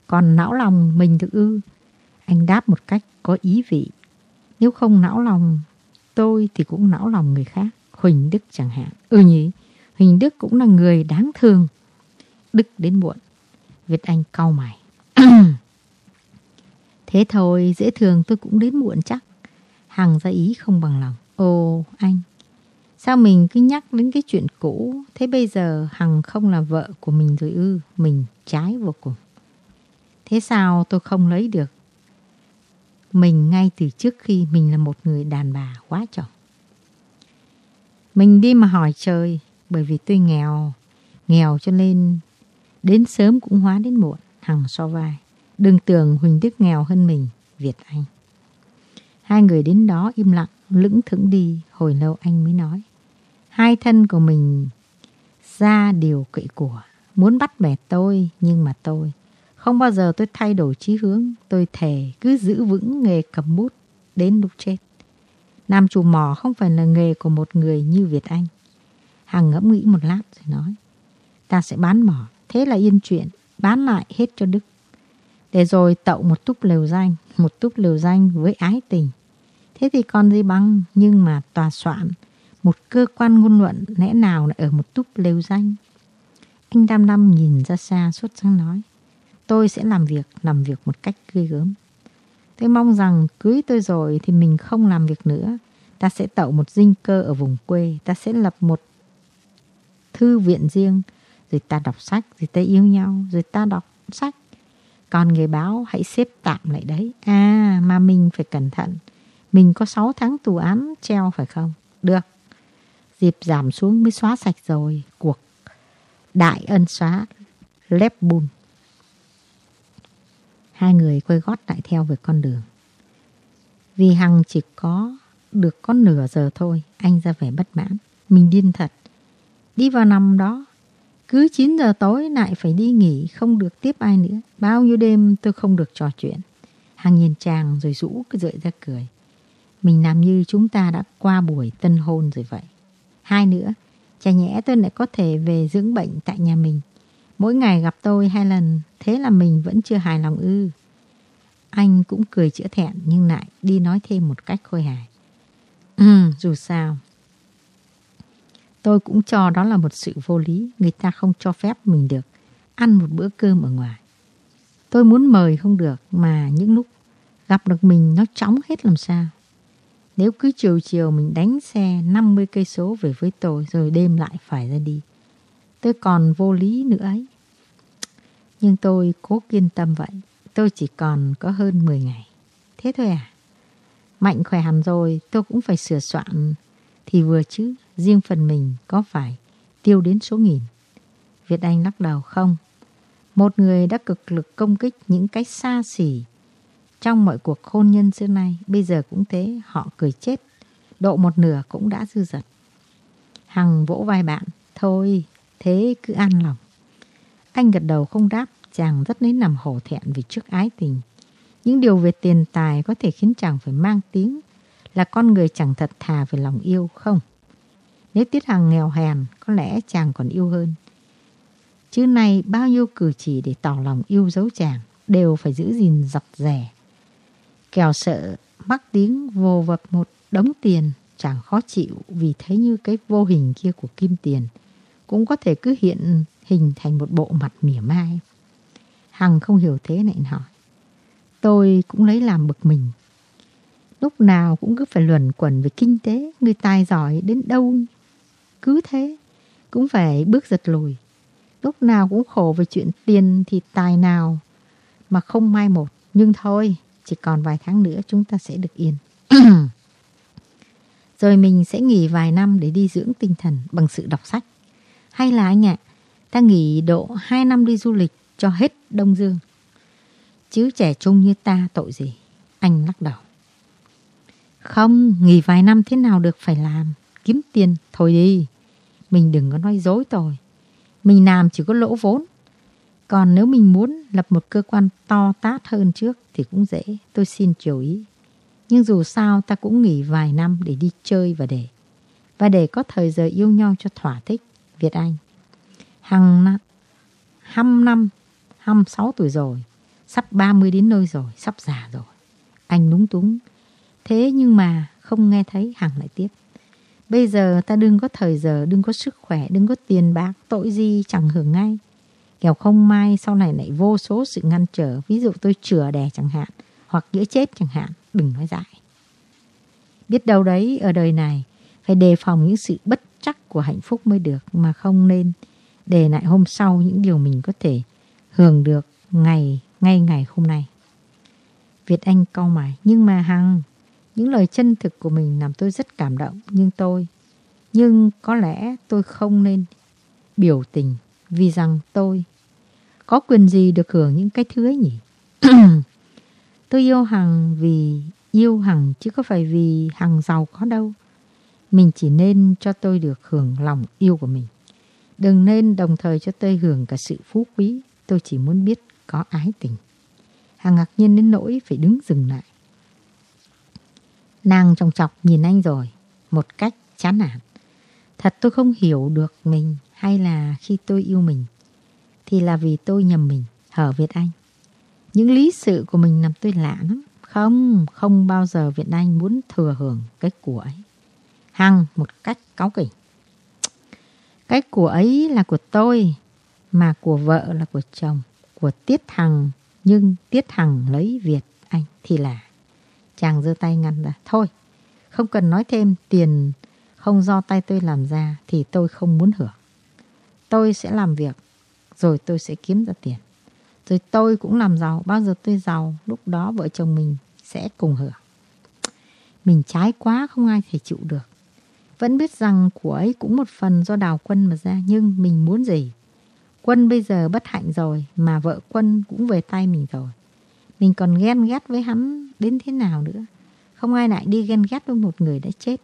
S1: Còn não lòng mình được ư? Anh đáp một cách có ý vị. Nếu không não lòng tôi thì cũng não lòng người khác. Huỳnh Đức chẳng hạn. Ừ nhỉ, Huỳnh Đức cũng là người đáng thương. Đức đến muộn. Việt Anh cau mày. Thế thôi, dễ thường tôi cũng đến muộn chắc. Hằng ra ý không bằng lòng. Ồ, anh, sao mình cứ nhắc đến cái chuyện cũ? Thế bây giờ Hằng không là vợ của mình rồi ư? Mình trái vô cùng. Thế sao tôi không lấy được mình ngay từ trước khi mình là một người đàn bà quá chồng. Mình đi mà hỏi trời, bởi vì tôi nghèo, nghèo cho nên đến sớm cũng hóa đến muộn, Hằng so vai. Đừng tưởng Huỳnh Đức nghèo hơn mình, Việt Anh. Hai người đến đó im lặng, lững thững đi, hồi lâu anh mới nói. Hai thân của mình ra điều kỵ của, muốn bắt bẻ tôi, nhưng mà tôi không bao giờ tôi thay đổi chí hướng, tôi thề cứ giữ vững nghề cầm bút đến lúc chết. Nam chủ mỏ không phải là nghề của một người như Việt Anh. Hằng ngẫm nghĩ một lát rồi nói. Ta sẽ bán mỏ, thế là yên chuyện, bán lại hết cho Đức. Để rồi tậu một túp lều danh, một túp lều danh với ái tình. Thế thì còn gì bằng, nhưng mà tòa soạn, một cơ quan ngôn luận lẽ nào lại ở một túp lều danh. Anh Đam Đam nhìn ra xa suốt sáng nói. Tôi sẽ làm việc, làm việc một cách ghê gớm. Tôi mong rằng cưới tôi rồi thì mình không làm việc nữa. Ta sẽ tạo một dinh cơ ở vùng quê. Ta sẽ lập một thư viện riêng. Rồi ta đọc sách, rồi ta yêu nhau, rồi ta đọc sách. Còn người báo hãy xếp tạm lại đấy. À mà mình phải cẩn thận. Mình có 6 tháng tù án treo phải không? Được. Dịp giảm xuống mới xóa sạch rồi. Cuộc đại ân xóa lép bùn. Hai người quay gót lại theo về con đường. Vì Hằng chỉ có được có nửa giờ thôi, anh ra vẻ bất mãn. Mình điên thật. Đi vào nằm đó, cứ 9 giờ tối lại phải đi nghỉ, không được tiếp ai nữa. Bao nhiêu đêm tôi không được trò chuyện. Hằng nhìn chàng rồi rũ cái rợi ra cười. Mình làm như chúng ta đã qua buổi tân hôn rồi vậy. Hai nữa, chả nhẽ tôi lại có thể về dưỡng bệnh tại nhà mình. Mỗi ngày gặp tôi hai lần, thế là mình vẫn chưa hài lòng ư. Anh cũng cười chữa thẹn nhưng lại đi nói thêm một cách khôi hài. Ừ, dù sao. Tôi cũng cho đó là một sự vô lý. Người ta không cho phép mình được ăn một bữa cơm ở ngoài. Tôi muốn mời không được mà những lúc gặp được mình nó chóng hết làm sao. Nếu cứ chiều chiều mình đánh xe 50 cây số về với tôi rồi đêm lại phải ra đi. Tôi còn vô lý nữa ấy. Nhưng tôi cố kiên tâm vậy. Tôi chỉ còn có hơn 10 ngày. Thế thôi à? Mạnh khỏe hẳn rồi, tôi cũng phải sửa soạn. Thì vừa chứ, riêng phần mình có phải tiêu đến số nghìn. Việt Anh lắc đầu không. Một người đã cực lực công kích những cái xa xỉ trong mọi cuộc hôn nhân xưa nay, bây giờ cũng thế, họ cười chết. Độ một nửa cũng đã dư dật. Hằng vỗ vai bạn. Thôi, thế cứ an lòng. Anh gật đầu không đáp, chàng rất lấy nằm hổ thẹn vì trước ái tình. Những điều về tiền tài có thể khiến chàng phải mang tiếng là con người chẳng thật thà về lòng yêu không? Nếu Tiết Hằng nghèo hèn, có lẽ chàng còn yêu hơn. Chứ nay bao nhiêu cử chỉ để tỏ lòng yêu dấu chàng đều phải giữ gìn giặt rẻ kèo sợ mắc tiếng vô vập một đống tiền chàng khó chịu vì thấy như cái vô hình kia của kim tiền cũng có thể cứ hiện hình thành một bộ mặt mỉa mai. Hằng không hiểu thế này hỏi. Tôi cũng lấy làm bực mình. Lúc nào cũng cứ phải luẩn quẩn về kinh tế, người tài giỏi đến đâu. Cứ thế, cũng phải bước giật lùi. Lúc nào cũng khổ về chuyện tiền thì tài nào mà không mai một. Nhưng thôi, chỉ còn vài tháng nữa chúng ta sẽ được yên. Rồi mình sẽ nghỉ vài năm để đi dưỡng tinh thần bằng sự đọc sách. Hay là anh ạ, ta nghỉ độ 2 năm đi du lịch cho hết Đông Dương. Chứ trẻ trung như ta tội gì? Anh lắc đầu. Không, nghỉ vài năm thế nào được phải làm. Kiếm tiền, thôi đi. Mình đừng có nói dối tôi. Mình làm chỉ có lỗ vốn. Còn nếu mình muốn lập một cơ quan to tát hơn trước thì cũng dễ. Tôi xin chiều ý. Nhưng dù sao ta cũng nghỉ vài năm để đi chơi và để. Và để có thời giờ yêu nhau cho thỏa thích. Việt Anh. Hằng năm, hăm năm, hăm sáu tuổi rồi. Sắp 30 đến nơi rồi, sắp già rồi. Anh núng túng. Thế nhưng mà không nghe thấy Hằng lại tiếp. Bây giờ ta đừng có thời giờ, đừng có sức khỏe, đừng có tiền bạc, tội gì chẳng hưởng ngay. Kẻo không may sau này lại vô số sự ngăn trở, ví dụ tôi chừa đẻ chẳng hạn, hoặc giữa chết chẳng hạn, đừng nói dại. Biết đâu đấy, ở đời này, phải đề phòng những sự bất chắc của hạnh phúc mới được, mà không nên để lại hôm sau những điều mình có thể hưởng được ngày ngay ngày hôm nay. Việt Anh cau mày, nhưng mà Hằng, những lời chân thực của mình làm tôi rất cảm động, nhưng tôi, nhưng có lẽ tôi không nên biểu tình vì rằng tôi có quyền gì được hưởng những cái thứ ấy nhỉ? tôi yêu Hằng vì yêu Hằng chứ có phải vì Hằng giàu có đâu. Mình chỉ nên cho tôi được hưởng lòng yêu của mình. Đừng nên đồng thời cho tôi hưởng cả sự phú quý. Tôi chỉ muốn biết có ái tình. Hằng ngạc nhiên đến nỗi phải đứng dừng lại. Nàng trong chọc nhìn anh rồi, một cách chán nản. Thật tôi không hiểu được mình hay là khi tôi yêu mình thì là vì tôi nhầm mình, hở Việt Anh. Những lý sự của mình làm tôi lạ lắm. Không, không bao giờ Việt Anh muốn thừa hưởng cái của ấy. Hằng một cách cáu kỉnh. Cái của ấy là của tôi, mà của vợ là của chồng, của Tiết Hằng, nhưng Tiết Hằng lấy Việt Anh thì là. Chàng giơ tay ngăn ra. Thôi, không cần nói thêm tiền không do tay tôi làm ra thì tôi không muốn hưởng. Tôi sẽ làm việc, rồi tôi sẽ kiếm ra tiền. Rồi tôi cũng làm giàu, bao giờ tôi giàu, lúc đó vợ chồng mình sẽ cùng hưởng. Mình trái quá không ai thể chịu được. Vẫn biết rằng của ấy cũng một phần do đào quân mà ra, nhưng mình muốn gì? Quân bây giờ bất hạnh rồi, mà vợ quân cũng về tay mình rồi. Mình còn ghen ghét với hắn đến thế nào nữa. Không ai lại đi ghen ghét với một người đã chết.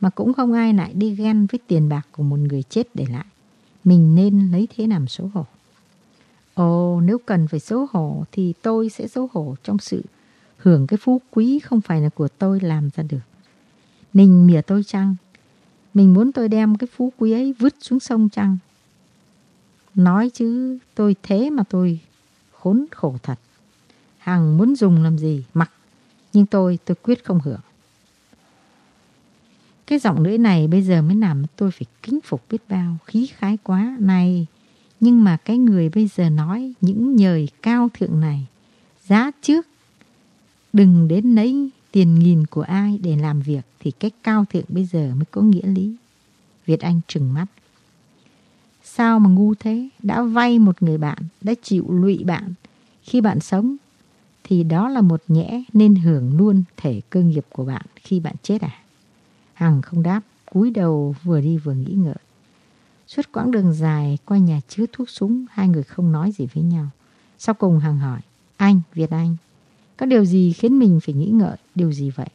S1: Mà cũng không ai lại đi ghen với tiền bạc của một người chết để lại. Mình nên lấy thế làm xấu hổ. Ồ, nếu cần phải xấu hổ thì tôi sẽ xấu hổ trong sự hưởng cái phú quý không phải là của tôi làm ra được. Mình mỉa tôi chăng? Mình muốn tôi đem cái phú quý ấy vứt xuống sông chăng? Nói chứ tôi thế mà tôi khốn khổ thật. Hằng muốn dùng làm gì mặc nhưng tôi tôi quyết không hưởng. Cái giọng lưỡi này bây giờ mới làm tôi phải kính phục biết bao, khí khái quá. Này, Nhưng mà cái người bây giờ nói những nhời cao thượng này, giá trước, đừng đến lấy tiền nghìn của ai để làm việc thì cái cao thượng bây giờ mới có nghĩa lý. Việt Anh trừng mắt. Sao mà ngu thế? Đã vay một người bạn, đã chịu lụy bạn. Khi bạn sống thì đó là một nhẽ nên hưởng luôn thể cơ nghiệp của bạn khi bạn chết à? Hằng không đáp, cúi đầu vừa đi vừa nghĩ ngợi. Suốt quãng đường dài qua nhà chứa thuốc súng, hai người không nói gì với nhau. Sau cùng Hằng hỏi, anh, Việt Anh, có điều gì khiến mình phải nghĩ ngợi, điều gì vậy?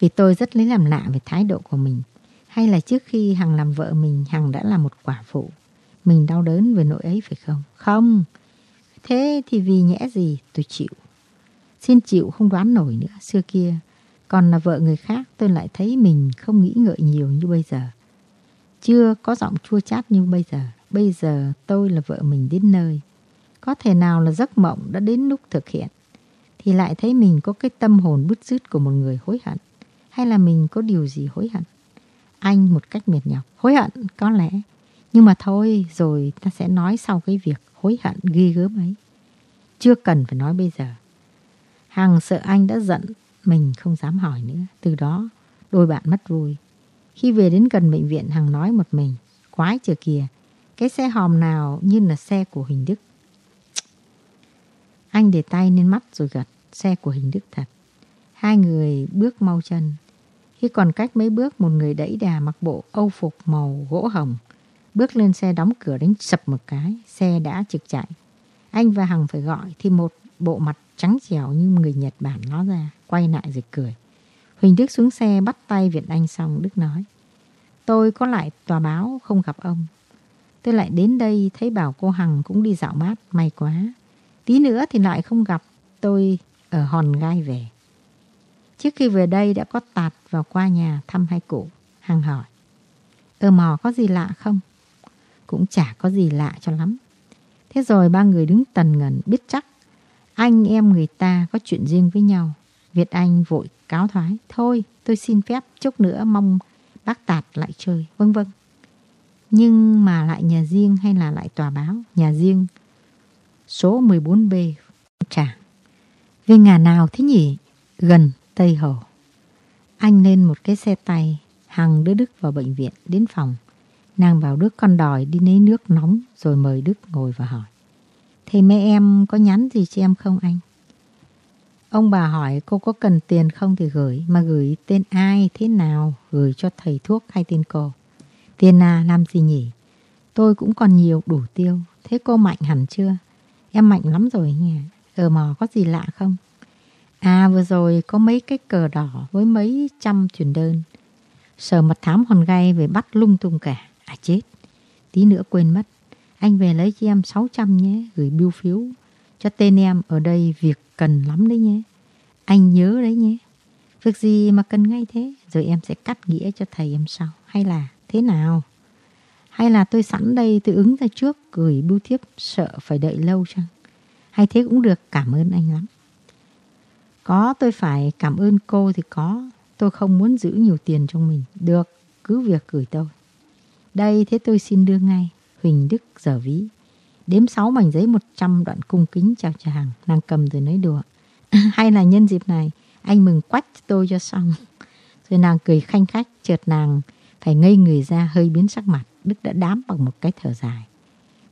S1: Vì tôi rất lấy làm lạ về thái độ của mình. Hay là trước khi Hằng làm vợ mình, Hằng đã là một quả phụ. Mình đau đớn về nỗi ấy phải không? Không. Thế thì vì nhẽ gì tôi chịu. Xin chịu không đoán nổi nữa. Xưa kia, còn là vợ người khác, tôi lại thấy mình không nghĩ ngợi nhiều như bây giờ. Chưa có giọng chua chát như bây giờ. Bây giờ tôi là vợ mình đến nơi. Có thể nào là giấc mộng đã đến lúc thực hiện. Thì lại thấy mình có cái tâm hồn bứt rứt của một người hối hận. Hay là mình có điều gì hối hận? Anh một cách mệt nhọc. Hối hận, có lẽ. Nhưng mà thôi, rồi ta sẽ nói sau cái việc hối hận ghi gớm ấy. Chưa cần phải nói bây giờ. Hằng sợ anh đã giận mình không dám hỏi nữa. Từ đó, đôi bạn mất vui. Khi về đến gần bệnh viện, Hằng nói một mình. Quái chờ kìa. Cái xe hòm nào như là xe của Huỳnh Đức. Anh để tay lên mắt rồi gật. Xe của Huỳnh Đức thật. Hai người bước mau chân. Khi còn cách mấy bước, một người đẩy đà mặc bộ âu phục màu gỗ hồng. Bước lên xe đóng cửa đánh sập một cái. Xe đã trực chạy. Anh và Hằng phải gọi thì một bộ mặt trắng trẻo như người Nhật Bản nó ra. Quay lại rồi cười. Huỳnh Đức xuống xe bắt tay Việt Anh xong, Đức nói. Tôi có lại tòa báo không gặp ông. Tôi lại đến đây thấy bảo cô Hằng cũng đi dạo mát. May quá. Tí nữa thì lại không gặp, tôi ở Hòn Gai về. Trước khi về đây đã có tạt vào qua nhà thăm hai cụ. Hằng hỏi. Ơ mò có gì lạ không? Cũng chả có gì lạ cho lắm. Thế rồi ba người đứng tần ngần, biết chắc anh em người ta có chuyện riêng với nhau. Việt Anh vội cáo thoái. Thôi tôi xin phép chút nữa mong bác Tạt lại chơi. Vâng vâng. Nhưng mà lại nhà riêng hay là lại tòa báo? Nhà riêng số 14B Tràng. Về ngà nào thế nhỉ? Gần Tây Hồ. Anh lên một cái xe tay, Hằng đưa Đức vào bệnh viện, đến phòng. Nàng bảo Đức con đòi đi lấy nước nóng rồi mời Đức ngồi và hỏi thì mẹ em có nhắn gì cho em không anh? Ông bà hỏi cô có cần tiền không thì gửi, mà gửi tên ai, thế nào, gửi cho thầy thuốc hay tên cô. Tiền à, làm gì nhỉ? Tôi cũng còn nhiều đủ tiêu, thế cô mạnh hẳn chưa? Em mạnh lắm rồi nhỉ? Ờ mò có gì lạ không? À vừa rồi có mấy cái cờ đỏ với mấy trăm truyền đơn. Sở mật thám hòn gai về bắt lung tung cả. À chết, tí nữa quên mất. Anh về lấy cho em 600 nhé, gửi biêu phiếu cho tên em ở đây việc cần lắm đấy nhé. Anh nhớ đấy nhé. Việc gì mà cần ngay thế, rồi em sẽ cắt nghĩa cho thầy em sau. Hay là thế nào? Hay là tôi sẵn đây tôi ứng ra trước gửi bưu thiếp sợ phải đợi lâu chăng? Hay thế cũng được, cảm ơn anh lắm. Có tôi phải cảm ơn cô thì có. Tôi không muốn giữ nhiều tiền trong mình. Được, cứ việc gửi tôi. Đây thế tôi xin đưa ngay. Huỳnh Đức giờ ví. Đếm 6 mảnh giấy 100 đoạn cung kính chào chàng. Nàng cầm rồi nói đùa. Hay là nhân dịp này, anh mừng quách tôi cho xong. Rồi nàng cười khanh khách, chợt nàng phải ngây người ra, hơi biến sắc mặt. Đức đã đám bằng một cái thở dài.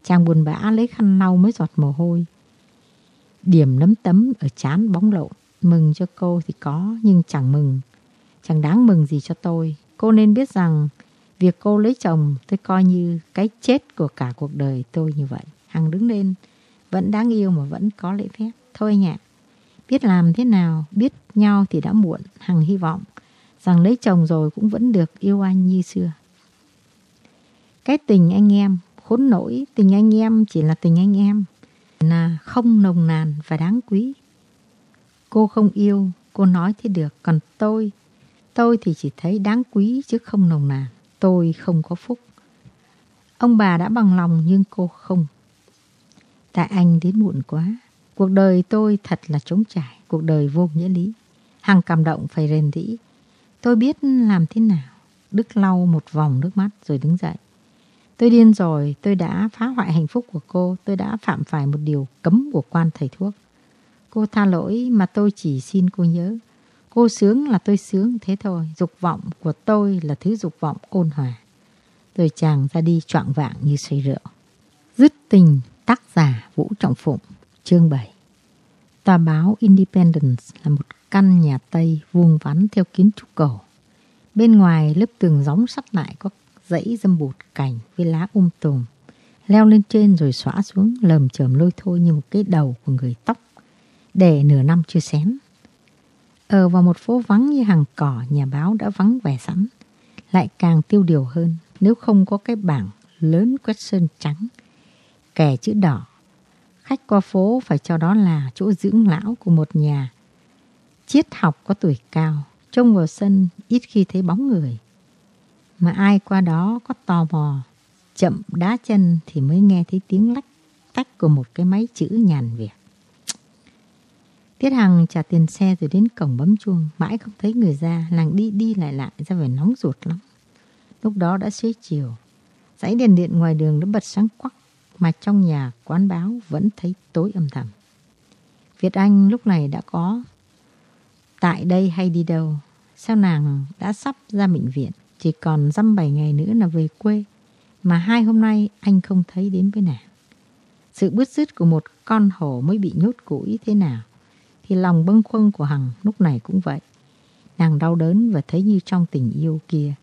S1: Chàng buồn bã lấy khăn lau mới giọt mồ hôi. Điểm nấm tấm ở chán bóng lộn. Mừng cho cô thì có, nhưng chẳng mừng. Chẳng đáng mừng gì cho tôi. Cô nên biết rằng việc cô lấy chồng tôi coi như cái chết của cả cuộc đời tôi như vậy. Hằng đứng lên, vẫn đáng yêu mà vẫn có lễ phép. Thôi nhạ, biết làm thế nào, biết nhau thì đã muộn. Hằng hy vọng rằng lấy chồng rồi cũng vẫn được yêu anh như xưa. Cái tình anh em, khốn nỗi tình anh em chỉ là tình anh em. Là không nồng nàn và đáng quý. Cô không yêu, cô nói thế được. Còn tôi, tôi thì chỉ thấy đáng quý chứ không nồng nàn. Tôi không có phúc. Ông bà đã bằng lòng nhưng cô không. Tại anh đến muộn quá. Cuộc đời tôi thật là trống trải. Cuộc đời vô nghĩa lý. Hằng cảm động phải rền rĩ. Tôi biết làm thế nào. Đức lau một vòng nước mắt rồi đứng dậy. Tôi điên rồi, tôi đã phá hoại hạnh phúc của cô, tôi đã phạm phải một điều cấm của quan thầy thuốc. Cô tha lỗi mà tôi chỉ xin cô nhớ. Cô sướng là tôi sướng thế thôi, dục vọng của tôi là thứ dục vọng ôn hòa. Rồi chàng ra đi choạng vạng như say rượu. Dứt tình tác giả Vũ Trọng Phụng, chương 7. Tòa báo Independence là một căn nhà Tây vuông vắn theo kiến trúc cổ. Bên ngoài lớp tường gióng sắt lại có dãy dâm bụt cành với lá um tùm. Leo lên trên rồi xóa xuống lầm chởm lôi thôi như một cái đầu của người tóc. Để nửa năm chưa xén. Ở vào một phố vắng như hàng cỏ nhà báo đã vắng vẻ sẵn. Lại càng tiêu điều hơn nếu không có cái bảng lớn quét sơn trắng. Kẻ chữ đỏ. Khách qua phố phải cho đó là chỗ dưỡng lão của một nhà. Triết học có tuổi cao. Trông vào sân ít khi thấy bóng người. Mà ai qua đó có tò mò, chậm đá chân thì mới nghe thấy tiếng lách tách của một cái máy chữ nhàn việc. Tiết Hằng trả tiền xe rồi đến cổng bấm chuông, mãi không thấy người ra, nàng đi đi lại lại ra vẻ nóng ruột lắm. Lúc đó đã xế chiều, dãy đèn điện ngoài đường đã bật sáng quắc, mà trong nhà quán báo vẫn thấy tối âm thầm. Việt Anh lúc này đã có tại đây hay đi đâu, sao nàng đã sắp ra bệnh viện. Chỉ còn dăm bảy ngày nữa là về quê Mà hai hôm nay anh không thấy đến với nàng Sự bứt rứt của một con hổ mới bị nhốt củi thế nào thì lòng bâng khuâng của Hằng lúc này cũng vậy. Nàng đau đớn và thấy như trong tình yêu kia.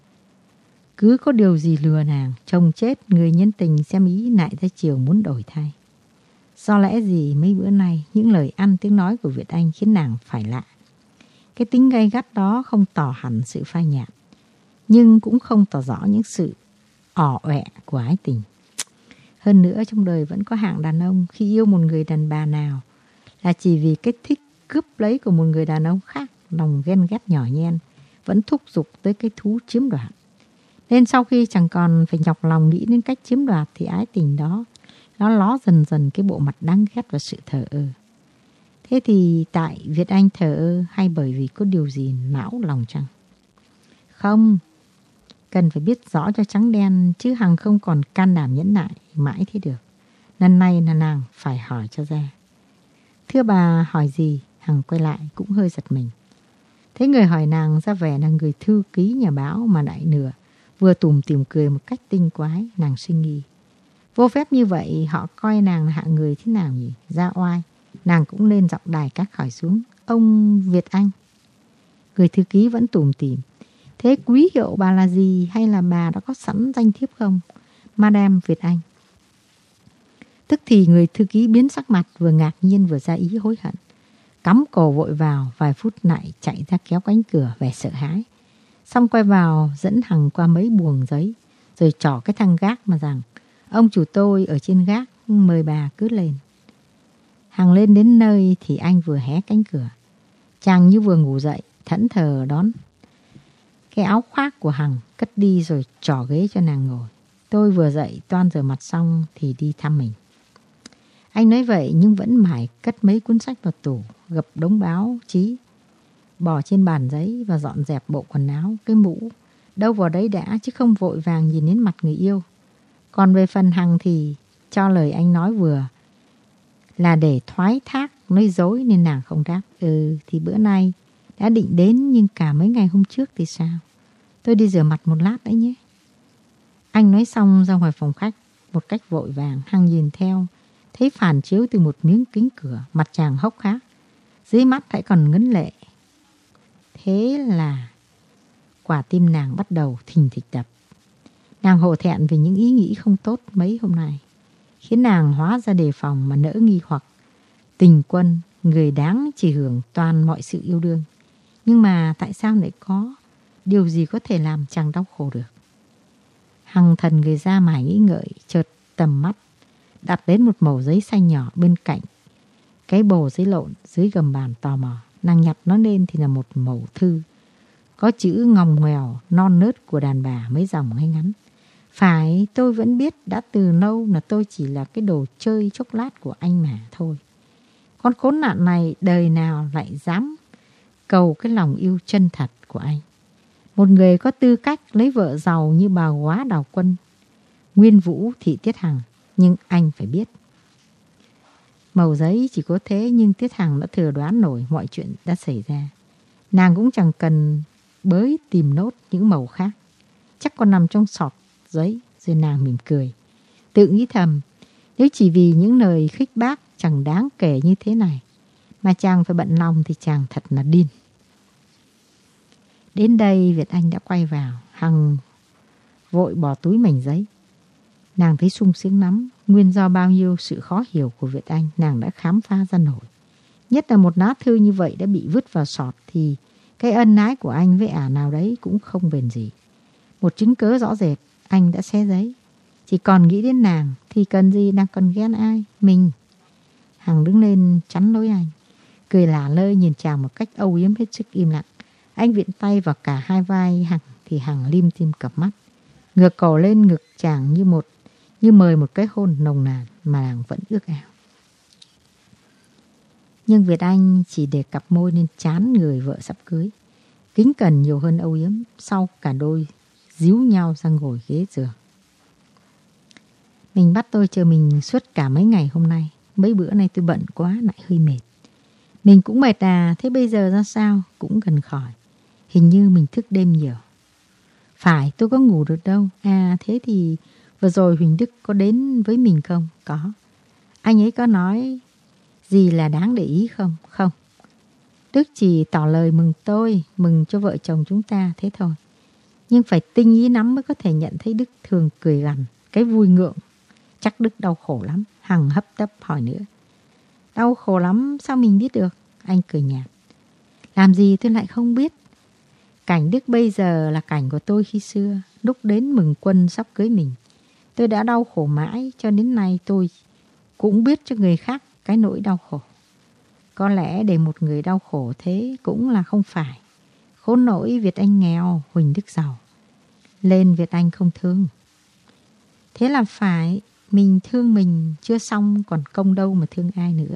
S1: Cứ có điều gì lừa nàng, Chồng chết, người nhân tình xem ý nại ra chiều muốn đổi thay. Do lẽ gì mấy bữa nay Những lời ăn tiếng nói của Việt Anh khiến nàng phải lạ? Cái tính gay gắt đó không tỏ hẳn sự phai nhạt, nhưng cũng không tỏ rõ những sự ỏ ọe của ái tình. Hơn nữa trong đời vẫn có hạng đàn ông, khi yêu một người đàn bà nào là chỉ vì cái thích cướp lấy của một người đàn ông khác, lòng ghen ghét nhỏ nhen, vẫn thúc giục tới cái thú chiếm đoạt. Nên sau khi chẳng còn phải nhọc lòng nghĩ đến cách chiếm đoạt thì ái tình đó nó ló dần dần cái bộ mặt đáng ghét và sự thờ ơ. Thế thì tại Việt Anh thờ ơ hay bởi vì có điều gì não lòng chăng? Không, Cần phải biết rõ cho trắng đen chứ Hằng không còn can đảm nhẫn nại mãi thế được. Lần này là nàng phải hỏi cho ra. Thưa bà hỏi gì? Hằng quay lại cũng hơi giật mình. Thấy người hỏi nàng ra vẻ là người thư ký nhà báo mà đại nửa. Vừa tùm tìm cười một cách tinh quái, nàng suy nghĩ Vô phép như vậy họ coi nàng là hạng người thế nào nhỉ? Ra oai. Nàng cũng lên giọng đài các khỏi xuống. Ông Việt Anh. Người thư ký vẫn tùm tìm. Thế quý hiệu bà là gì hay là bà đã có sẵn danh thiếp không? Madame Việt Anh. Tức thì người thư ký biến sắc mặt vừa ngạc nhiên vừa ra ý hối hận. Cắm cổ vội vào vài phút lại chạy ra kéo cánh cửa vẻ sợ hãi. Xong quay vào dẫn Hằng qua mấy buồng giấy rồi trỏ cái thằng gác mà rằng ông chủ tôi ở trên gác mời bà cứ lên. Hằng lên đến nơi thì anh vừa hé cánh cửa. Chàng như vừa ngủ dậy, thẫn thờ đón cái áo khoác của Hằng cất đi rồi trỏ ghế cho nàng ngồi. Tôi vừa dậy toan rửa mặt xong thì đi thăm mình. Anh nói vậy nhưng vẫn mải cất mấy cuốn sách vào tủ, gập đống báo chí, bỏ trên bàn giấy và dọn dẹp bộ quần áo, cái mũ. Đâu vào đấy đã chứ không vội vàng nhìn đến mặt người yêu. Còn về phần Hằng thì cho lời anh nói vừa là để thoái thác, nói dối nên nàng không đáp. Ừ thì bữa nay đã định đến nhưng cả mấy ngày hôm trước thì sao? Tôi đi rửa mặt một lát đấy nhé. Anh nói xong ra ngoài phòng khách một cách vội vàng, Hằng nhìn theo, thấy phản chiếu từ một miếng kính cửa, mặt chàng hốc hác, dưới mắt hãy còn ngấn lệ. Thế là quả tim nàng bắt đầu thình thịch đập. Nàng hổ thẹn vì những ý nghĩ không tốt mấy hôm nay, khiến nàng hóa ra đề phòng mà nỡ nghi hoặc tình quân, người đáng chỉ hưởng toàn mọi sự yêu đương. Nhưng mà tại sao lại có điều gì có thể làm chàng đau khổ được? Hằng thần người ra mải nghĩ ngợi, chợt tầm mắt, đặt đến một mẩu giấy xanh nhỏ bên cạnh. Cái bồ giấy lộn dưới gầm bàn tò mò, nàng nhặt nó lên thì là một mẩu thư. Có chữ ngòng ngoèo, non nớt của đàn bà mấy dòng ngay ngắn. Phải, tôi vẫn biết đã từ lâu là tôi chỉ là cái đồ chơi chốc lát của anh mà thôi. Con khốn nạn này đời nào lại dám cầu cái lòng yêu chân thật của anh. Một người có tư cách lấy vợ giàu như bà quá đào quân. Nguyên Vũ Thị Tiết Hằng, nhưng anh phải biết. Màu giấy chỉ có thế nhưng Tiết Hằng đã thừa đoán nổi mọi chuyện đã xảy ra. Nàng cũng chẳng cần bới tìm nốt những màu khác. Chắc còn nằm trong sọt giấy rồi nàng mỉm cười. Tự nghĩ thầm, nếu chỉ vì những lời khích bác chẳng đáng kể như thế này mà chàng phải bận lòng thì chàng thật là điên. Đến đây Việt Anh đã quay vào, Hằng vội bỏ túi mảnh giấy. Nàng thấy sung sướng lắm, nguyên do bao nhiêu sự khó hiểu của Việt Anh nàng đã khám phá ra nổi. Nhất là một lá thư như vậy đã bị vứt vào sọt thì cái ân ái của anh với ả nào đấy cũng không bền gì. Một chứng cớ rõ rệt, anh đã xé giấy. Chỉ còn nghĩ đến nàng thì cần gì đang còn ghen ai? Mình. Hằng đứng lên chắn lối anh. Cười lả lơi nhìn chàng một cách âu yếm hết sức im lặng. Anh viện tay vào cả hai vai Hằng thì Hằng lim tim cặp mắt. Ngược cổ lên ngực chàng như một như mời một cái hôn nồng nàn mà nàng vẫn ước ao. Nhưng Việt Anh chỉ để cặp môi nên chán người vợ sắp cưới. Kính cần nhiều hơn âu yếm sau cả đôi díu nhau ra ngồi ghế giường. Mình bắt tôi chờ mình suốt cả mấy ngày hôm nay. Mấy bữa nay tôi bận quá lại hơi mệt. Mình cũng mệt à, thế bây giờ ra sao? Cũng gần khỏi. Hình như mình thức đêm nhiều. Phải, tôi có ngủ được đâu. À, thế thì vừa rồi Huỳnh Đức có đến với mình không? Có. Anh ấy có nói gì là đáng để ý không? Không. Đức chỉ tỏ lời mừng tôi, mừng cho vợ chồng chúng ta, thế thôi. Nhưng phải tinh ý lắm mới có thể nhận thấy Đức thường cười gằn, cái vui ngượng. Chắc Đức đau khổ lắm, Hằng hấp tấp hỏi nữa. Đau khổ lắm, sao mình biết được? Anh cười nhạt. Làm gì tôi lại không biết? Cảnh Đức bây giờ là cảnh của tôi khi xưa, lúc đến mừng quân sắp cưới mình. Tôi đã đau khổ mãi, cho đến nay tôi cũng biết cho người khác cái nỗi đau khổ. Có lẽ để một người đau khổ thế cũng là không phải. Khốn nỗi Việt Anh nghèo, Huỳnh Đức giàu. Lên Việt Anh không thương. Thế là phải, mình thương mình chưa xong còn công đâu mà thương ai nữa.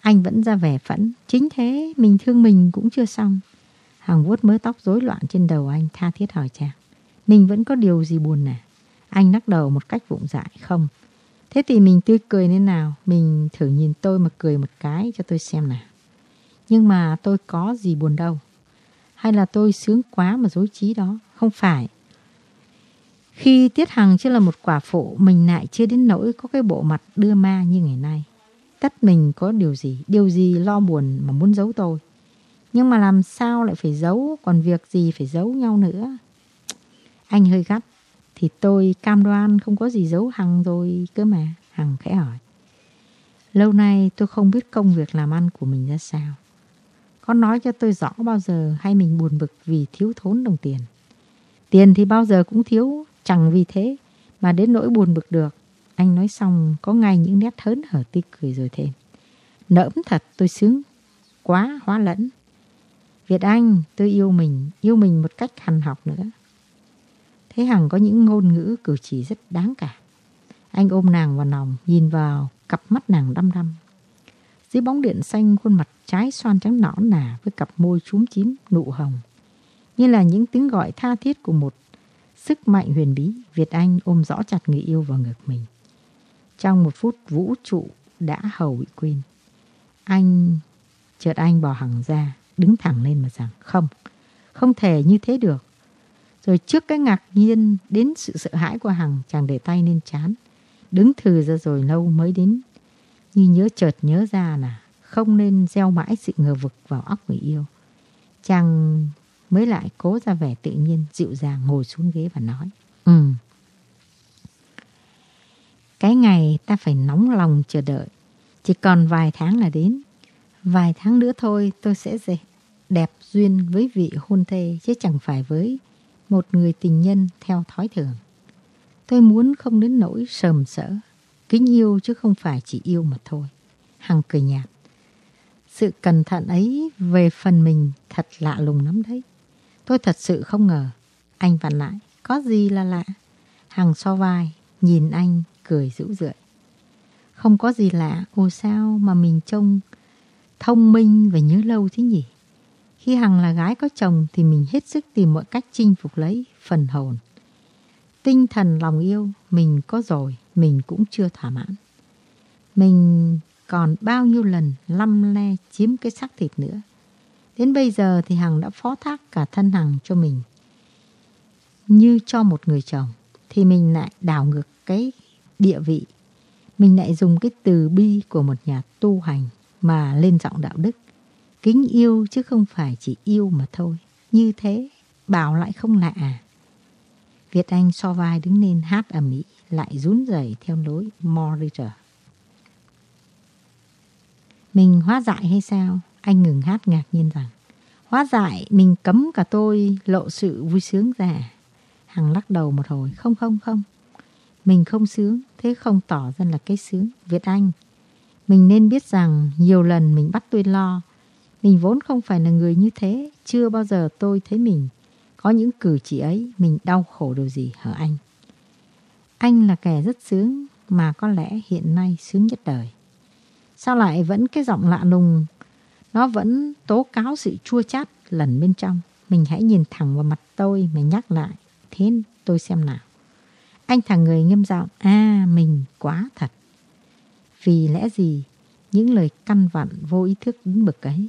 S1: Anh vẫn ra vẻ phẫn. Chính thế, mình thương mình cũng chưa xong. Hằng vuốt mớ tóc rối loạn trên đầu anh tha thiết hỏi chàng. Mình vẫn có điều gì buồn à? Anh lắc đầu một cách vụng dại. Không. Thế thì mình tươi cười thế nào? Mình thử nhìn tôi mà cười một cái cho tôi xem nào. Nhưng mà tôi có gì buồn đâu. Hay là tôi sướng quá mà dối trí đó? Không phải. Khi Tiết Hằng chưa là một quả phụ, mình lại chưa đến nỗi có cái bộ mặt đưa ma như ngày nay. Tất mình có điều gì, điều gì lo buồn mà muốn giấu tôi. Nhưng mà làm sao lại phải giấu, còn việc gì phải giấu nhau nữa. Anh hơi gắt, thì tôi cam đoan không có gì giấu Hằng rồi cơ mà. Hằng khẽ hỏi. Lâu nay tôi không biết công việc làm ăn của mình ra sao. Có nói cho tôi rõ bao giờ hay mình buồn bực vì thiếu thốn đồng tiền. Tiền thì bao giờ cũng thiếu, chẳng vì thế mà đến nỗi buồn bực được. Anh nói xong có ngay những nét hớn hở tươi cười rồi thêm. Nỡm thật tôi sướng quá hóa lẫn. Việt Anh tôi yêu mình, yêu mình một cách hành học nữa. Thế Hằng có những ngôn ngữ cử chỉ rất đáng cả. Anh ôm nàng vào lòng, nhìn vào cặp mắt nàng đăm đăm. Dưới bóng điện xanh khuôn mặt trái xoan trắng nõn nà với cặp môi chúm chím nụ hồng. Như là những tiếng gọi tha thiết của một sức mạnh huyền bí, Việt Anh ôm rõ chặt người yêu vào ngực mình. Trong một phút vũ trụ đã hầu bị quên. Anh, chợt anh bỏ hằng ra, đứng thẳng lên mà rằng không, không thể như thế được. Rồi trước cái ngạc nhiên đến sự sợ hãi của Hằng chàng để tay lên chán. Đứng thừ ra rồi lâu mới đến. Như nhớ chợt nhớ ra là không nên gieo mãi sự ngờ vực vào óc người yêu. Chàng mới lại cố ra vẻ tự nhiên, dịu dàng ngồi xuống ghế và nói. Ừ. Cái ngày ta phải nóng lòng chờ đợi. Chỉ còn vài tháng là đến. Vài tháng nữa thôi tôi sẽ đẹp duyên với vị hôn thê, chứ chẳng phải với một người tình nhân theo thói thường. Tôi muốn không đến nỗi sờm sỡ, kính yêu chứ không phải chỉ yêu mà thôi. Hằng cười nhạt. Sự cẩn thận ấy về phần mình thật lạ lùng lắm đấy. Tôi thật sự không ngờ. Anh vặn lại, có gì là lạ? Hằng so vai, nhìn anh, cười rũ rượi. Không có gì lạ, ồ sao mà mình trông thông minh và nhớ lâu thế nhỉ? Khi Hằng là gái có chồng thì mình hết sức tìm mọi cách chinh phục lấy phần hồn. tinh thần lòng yêu mình có rồi, mình cũng chưa thỏa mãn. Mình còn bao nhiêu lần lăm le chiếm cái xác thịt nữa. Đến bây giờ thì Hằng đã phó thác cả thân Hằng cho mình. Như cho một người chồng thì mình lại đảo ngược cái địa vị. Mình lại dùng cái từ bi của một nhà tu hành mà lên giọng đạo đức. Kính yêu chứ không phải chỉ yêu mà thôi. Như thế, bảo lại không lạ à. Việt Anh so vai đứng lên hát ở Mỹ lại rún rẩy theo lối Moritor. Mình hóa dại hay sao? Anh ngừng hát ngạc nhiên rằng. Hóa dại mình cấm cả tôi lộ sự vui sướng ra. Hằng lắc đầu một hồi. Không không không. Mình không sướng. Thế không tỏ ra là cái sướng. Việt Anh. Mình nên biết rằng nhiều lần mình bắt tôi lo. Mình vốn không phải là người như thế. Chưa bao giờ tôi thấy mình có những cử chỉ ấy. Mình đau khổ điều gì hả anh? Anh là kẻ rất sướng mà có lẽ hiện nay sướng nhất đời. Sao lại vẫn cái giọng lạ lùng Nó vẫn tố cáo sự chua chát lần bên trong Mình hãy nhìn thẳng vào mặt tôi Mà nhắc lại, Thế tôi xem nào Anh thằng người nghiêm giọng À mình quá thật Vì lẽ gì Những lời căn vặn vô ý thức đứng bực ấy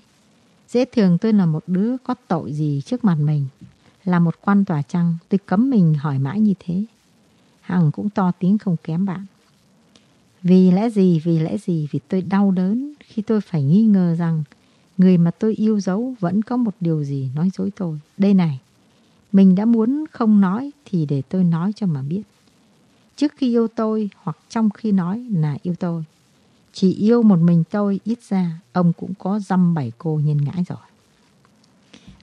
S1: Dễ thường tôi là một đứa có tội gì trước mặt mình Là một quan tòa trăng Tôi cấm mình hỏi mãi như thế Hằng cũng to tiếng không kém bạn vì lẽ gì, vì lẽ gì, vì tôi đau đớn khi tôi phải nghi ngờ rằng người mà tôi yêu dấu vẫn có một điều gì nói dối tôi. Đây này, mình đã muốn không nói thì để tôi nói cho mà biết. Trước khi yêu tôi hoặc trong khi nói là yêu tôi. Chỉ yêu một mình tôi ít ra ông cũng có dăm bảy cô nhân ngãi rồi.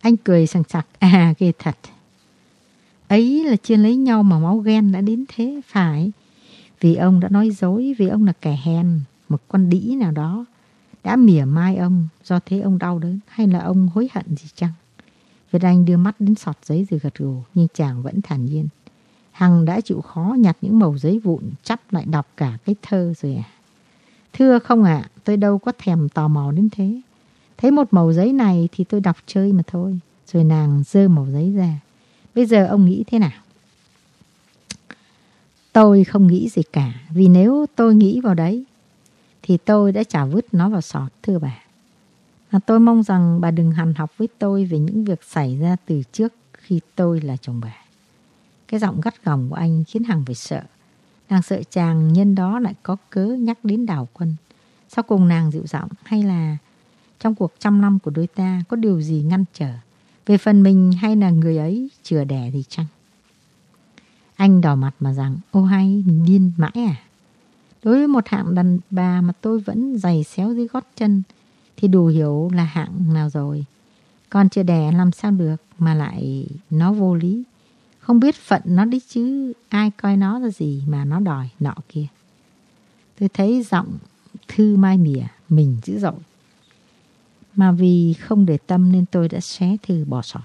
S1: Anh cười sằng sặc, à ghê thật. Ấy là chưa lấy nhau mà máu ghen đã đến thế, phải. Vì ông đã nói dối, vì ông là kẻ hèn, một con đĩ nào đó đã mỉa mai ông, do thế ông đau đớn, hay là ông hối hận gì chăng? Việt Anh đưa mắt đến sọt giấy rồi gật gù, nhưng chàng vẫn thản nhiên. Hằng đã chịu khó nhặt những màu giấy vụn, chắp lại đọc cả cái thơ rồi à. Thưa không ạ, tôi đâu có thèm tò mò đến thế. Thấy một màu giấy này thì tôi đọc chơi mà thôi. Rồi nàng dơ màu giấy ra. Bây giờ ông nghĩ thế nào? Tôi không nghĩ gì cả, vì nếu tôi nghĩ vào đấy, thì tôi đã trả vứt nó vào sọt, thưa bà. Mà tôi mong rằng bà đừng hằn học với tôi về những việc xảy ra từ trước khi tôi là chồng bà. Cái giọng gắt gỏng của anh khiến Hằng phải sợ. Nàng sợ chàng nhân đó lại có cớ nhắc đến đảo quân. Sau cùng nàng dịu giọng hay là trong cuộc trăm năm của đôi ta có điều gì ngăn trở về phần mình hay là người ấy chừa đẻ gì chăng? Anh đỏ mặt mà rằng, ô hay, điên mãi à? Đối với một hạng đàn bà mà tôi vẫn giày xéo dưới gót chân, thì đủ hiểu là hạng nào rồi. Còn chưa đẻ làm sao được mà lại nó vô lý. Không biết phận nó đi chứ, ai coi nó là gì mà nó đòi nọ kia. Tôi thấy giọng thư mai mỉa mình dữ dội. Mà vì không để tâm nên tôi đã xé thư bỏ sọt.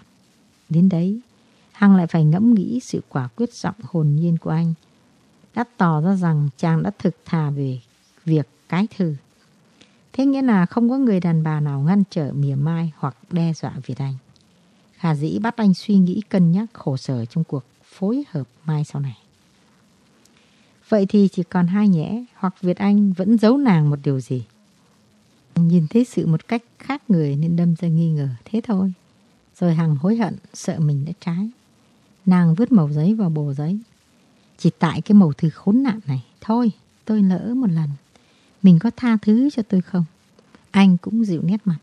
S1: Đến đấy, Hằng lại phải ngẫm nghĩ sự quả quyết giọng hồn nhiên của anh. Đã tỏ ra rằng chàng đã thực thà về việc cái thư. Thế nghĩa là không có người đàn bà nào ngăn trở mỉa mai hoặc đe dọa Việt Anh. Khả dĩ bắt anh suy nghĩ cân nhắc khổ sở trong cuộc phối hợp mai sau này. Vậy thì chỉ còn hai nhẽ hoặc Việt Anh vẫn giấu nàng một điều gì. Nhìn thấy sự một cách khác người nên đâm ra nghi ngờ thế thôi. Rồi Hằng hối hận sợ mình đã trái. Nàng vứt màu giấy vào bồ giấy. Chỉ tại cái màu thư khốn nạn này. Thôi, tôi lỡ một lần. Mình có tha thứ cho tôi không? Anh cũng dịu nét mặt.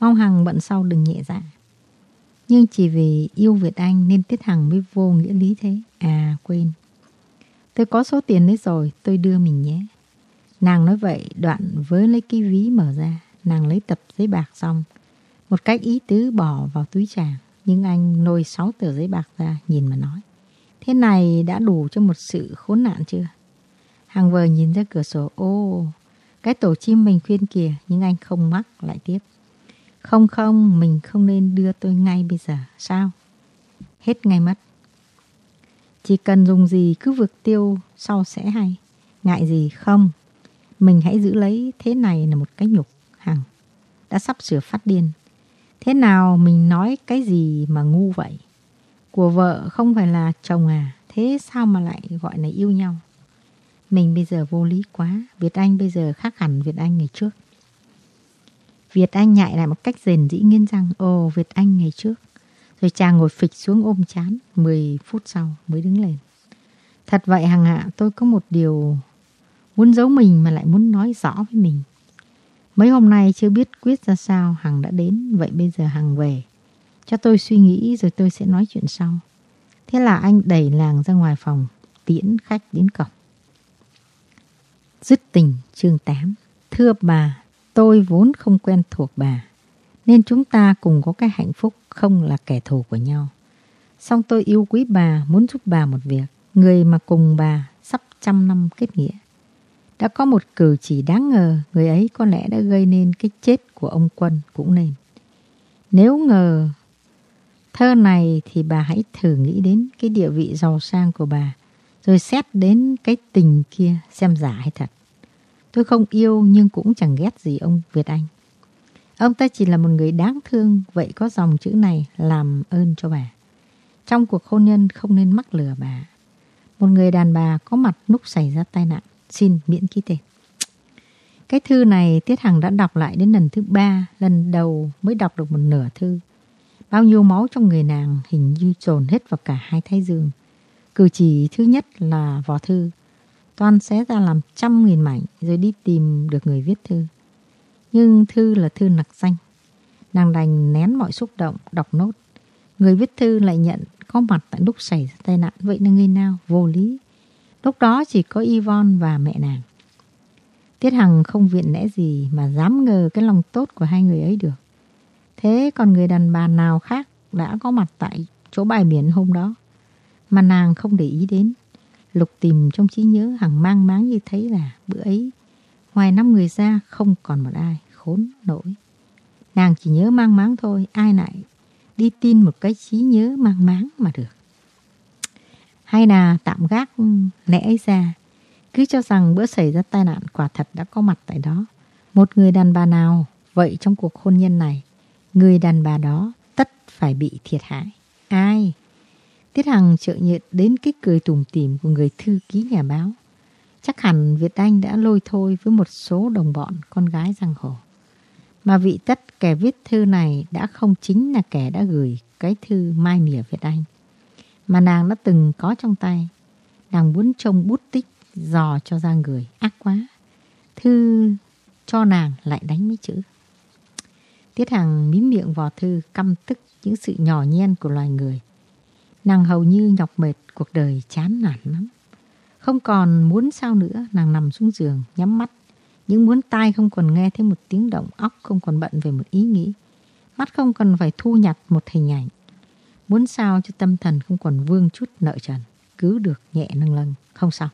S1: Mong Hằng bận sau đừng nhẹ dạ. Nhưng chỉ vì yêu Việt Anh nên Tiết Hằng mới vô nghĩa lý thế. À quên. Tôi có số tiền đấy rồi, tôi đưa mình nhé. Nàng nói vậy, đoạn với lấy cái ví mở ra. Nàng lấy tập giấy bạc xong. Một cách ý tứ bỏ vào túi chàng. Nhưng anh lôi sáu tờ giấy bạc ra nhìn mà nói. Thế này đã đủ cho một sự khốn nạn chưa? Hàng vờ nhìn ra cửa sổ. Ô, cái tổ chim mình khuyên kìa. Nhưng anh không mắc lại tiếp. Không không, mình không nên đưa tôi ngay bây giờ. Sao? Hết ngay mất. Chỉ cần dùng gì cứ vượt tiêu sau sẽ hay. Ngại gì không? Mình hãy giữ lấy thế này là một cái nhục. Hằng đã sắp sửa phát điên. Thế nào mình nói cái gì mà ngu vậy? Của vợ không phải là chồng à? Thế sao mà lại gọi là yêu nhau? Mình bây giờ vô lý quá. Việt Anh bây giờ khác hẳn Việt Anh ngày trước. Việt Anh nhại lại một cách rền dĩ nghiến răng. Ồ, Việt Anh ngày trước. Rồi chàng ngồi phịch xuống ôm chán. 10 phút sau mới đứng lên. Thật vậy Hằng hạ, tôi có một điều muốn giấu mình mà lại muốn nói rõ với mình. Mấy hôm nay chưa biết quyết ra sao Hằng đã đến, vậy bây giờ Hằng về. Cho tôi suy nghĩ rồi tôi sẽ nói chuyện sau. Thế là anh đẩy làng ra ngoài phòng, tiễn khách đến cổng. Dứt tình chương 8 Thưa bà, tôi vốn không quen thuộc bà, nên chúng ta cùng có cái hạnh phúc không là kẻ thù của nhau. Xong tôi yêu quý bà, muốn giúp bà một việc. Người mà cùng bà sắp trăm năm kết nghĩa. Đã có một cử chỉ đáng ngờ, người ấy có lẽ đã gây nên cái chết của ông Quân cũng nên. Nếu ngờ thơ này thì bà hãy thử nghĩ đến cái địa vị giàu sang của bà, rồi xét đến cái tình kia xem giả hay thật. Tôi không yêu nhưng cũng chẳng ghét gì ông Việt Anh. Ông ta chỉ là một người đáng thương, vậy có dòng chữ này làm ơn cho bà. Trong cuộc hôn nhân không nên mắc lừa bà. Một người đàn bà có mặt lúc xảy ra tai nạn, xin miễn ký tên. Cái thư này Tiết Hằng đã đọc lại đến lần thứ ba, lần đầu mới đọc được một nửa thư. Bao nhiêu máu trong người nàng hình như trồn hết vào cả hai thái dương. Cử chỉ thứ nhất là vỏ thư. Toan xé ra làm trăm nghìn mảnh rồi đi tìm được người viết thư. Nhưng thư là thư nặc danh. Nàng đành nén mọi xúc động, đọc nốt. Người viết thư lại nhận có mặt tại lúc xảy ra tai nạn. Vậy là người nào? Vô lý. Lúc đó chỉ có Yvonne và mẹ nàng. Tiết Hằng không viện lẽ gì mà dám ngờ cái lòng tốt của hai người ấy được. Thế còn người đàn bà nào khác đã có mặt tại chỗ bài biển hôm đó mà nàng không để ý đến. Lục tìm trong trí nhớ Hằng mang máng như thấy là bữa ấy ngoài năm người ra không còn một ai khốn nổi. Nàng chỉ nhớ mang máng thôi, ai lại đi tin một cái trí nhớ mang máng mà được. Hay là tạm gác lẽ ấy ra, cứ cho rằng bữa xảy ra tai nạn quả thật đã có mặt tại đó. Một người đàn bà nào vậy trong cuộc hôn nhân này, người đàn bà đó tất phải bị thiệt hại. Ai? Tiết Hằng trợ nhiệt đến cái cười tủm tỉm của người thư ký nhà báo. Chắc hẳn Việt Anh đã lôi thôi với một số đồng bọn con gái giang hồ. Mà vị tất kẻ viết thư này đã không chính là kẻ đã gửi cái thư mai nỉa Việt Anh. Mà nàng đã từng có trong tay. Nàng muốn trông bút tích dò cho ra người. Ác quá. Thư cho nàng lại đánh mấy chữ. Tiết Hằng mím miệng vào thư, căm tức những sự nhỏ nhen của loài người. Nàng hầu như nhọc mệt cuộc đời chán nản lắm. Không còn muốn sao nữa, nàng nằm xuống giường, nhắm mắt. Những muốn tai không còn nghe thấy một tiếng động, óc không còn bận về một ý nghĩ. Mắt không cần phải thu nhặt một hình ảnh. Muốn sao cho tâm thần không còn vương chút nợ trần. Cứ được nhẹ nâng lâng, không sao.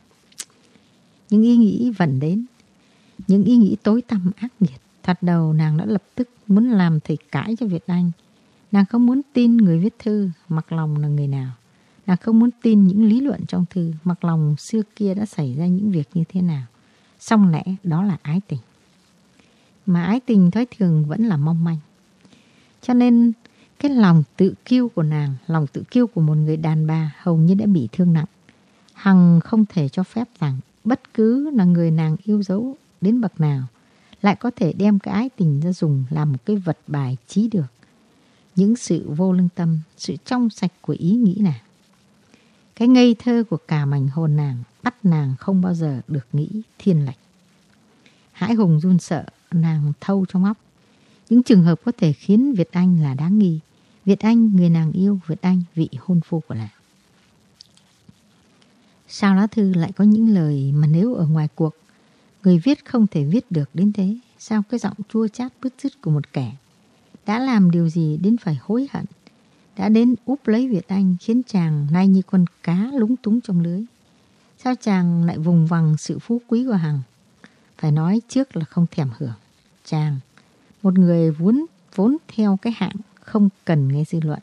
S1: Những ý nghĩ vẫn đến. Những ý nghĩ tối tăm ác nghiệt. Thật đầu nàng đã lập tức muốn làm thầy cãi cho Việt Anh. Nàng không muốn tin người viết thư, mặc lòng là người nào. Nàng không muốn tin những lý luận trong thư, mặc lòng xưa kia đã xảy ra những việc như thế nào. Xong lẽ đó là ái tình. Mà ái tình thói thường vẫn là mong manh. Cho nên cái lòng tự kiêu của nàng, lòng tự kiêu của một người đàn bà hầu như đã bị thương nặng. Hằng không thể cho phép rằng bất cứ là người nàng yêu dấu đến bậc nào lại có thể đem cái ái tình ra dùng làm một cái vật bài trí được. Những sự vô lương tâm, sự trong sạch của ý nghĩ nàng. Cái ngây thơ của cả mảnh hồn nàng bắt nàng không bao giờ được nghĩ thiên lệch. Hãi hùng run sợ, nàng thâu trong óc. Những trường hợp có thể khiến Việt Anh là đáng nghi. Việt Anh, người nàng yêu, Việt Anh, vị hôn phu của nàng. Sao lá thư lại có những lời mà nếu ở ngoài cuộc, người viết không thể viết được đến thế? Sao cái giọng chua chát bứt rứt của một kẻ đã làm điều gì đến phải hối hận đã đến úp lấy Việt Anh khiến chàng nay như con cá lúng túng trong lưới. Sao chàng lại vùng vằng sự phú quý của Hằng? Phải nói trước là không thèm hưởng. Chàng, một người vốn vốn theo cái hạng không cần nghe dư luận.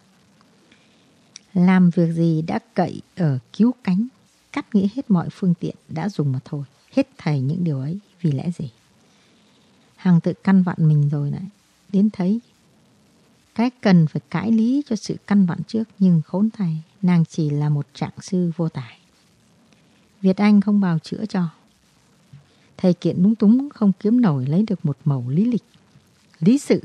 S1: Làm việc gì đã cậy ở cứu cánh, cắt nghĩa hết mọi phương tiện đã dùng mà thôi. Hết thầy những điều ấy vì lẽ gì? Hằng tự căn vặn mình rồi lại Đến thấy cái cần phải cãi lý cho sự căn bản trước nhưng khốn thay, nàng chỉ là một trạng sư vô tài. Việt Anh không bào chữa cho. Thầy kiện đúng túng không kiếm nổi lấy được một mẩu lý lịch. Lý sự.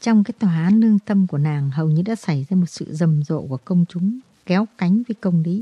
S1: Trong cái tòa án lương tâm của nàng hầu như đã xảy ra một sự rầm rộ của công chúng kéo cánh với công lý.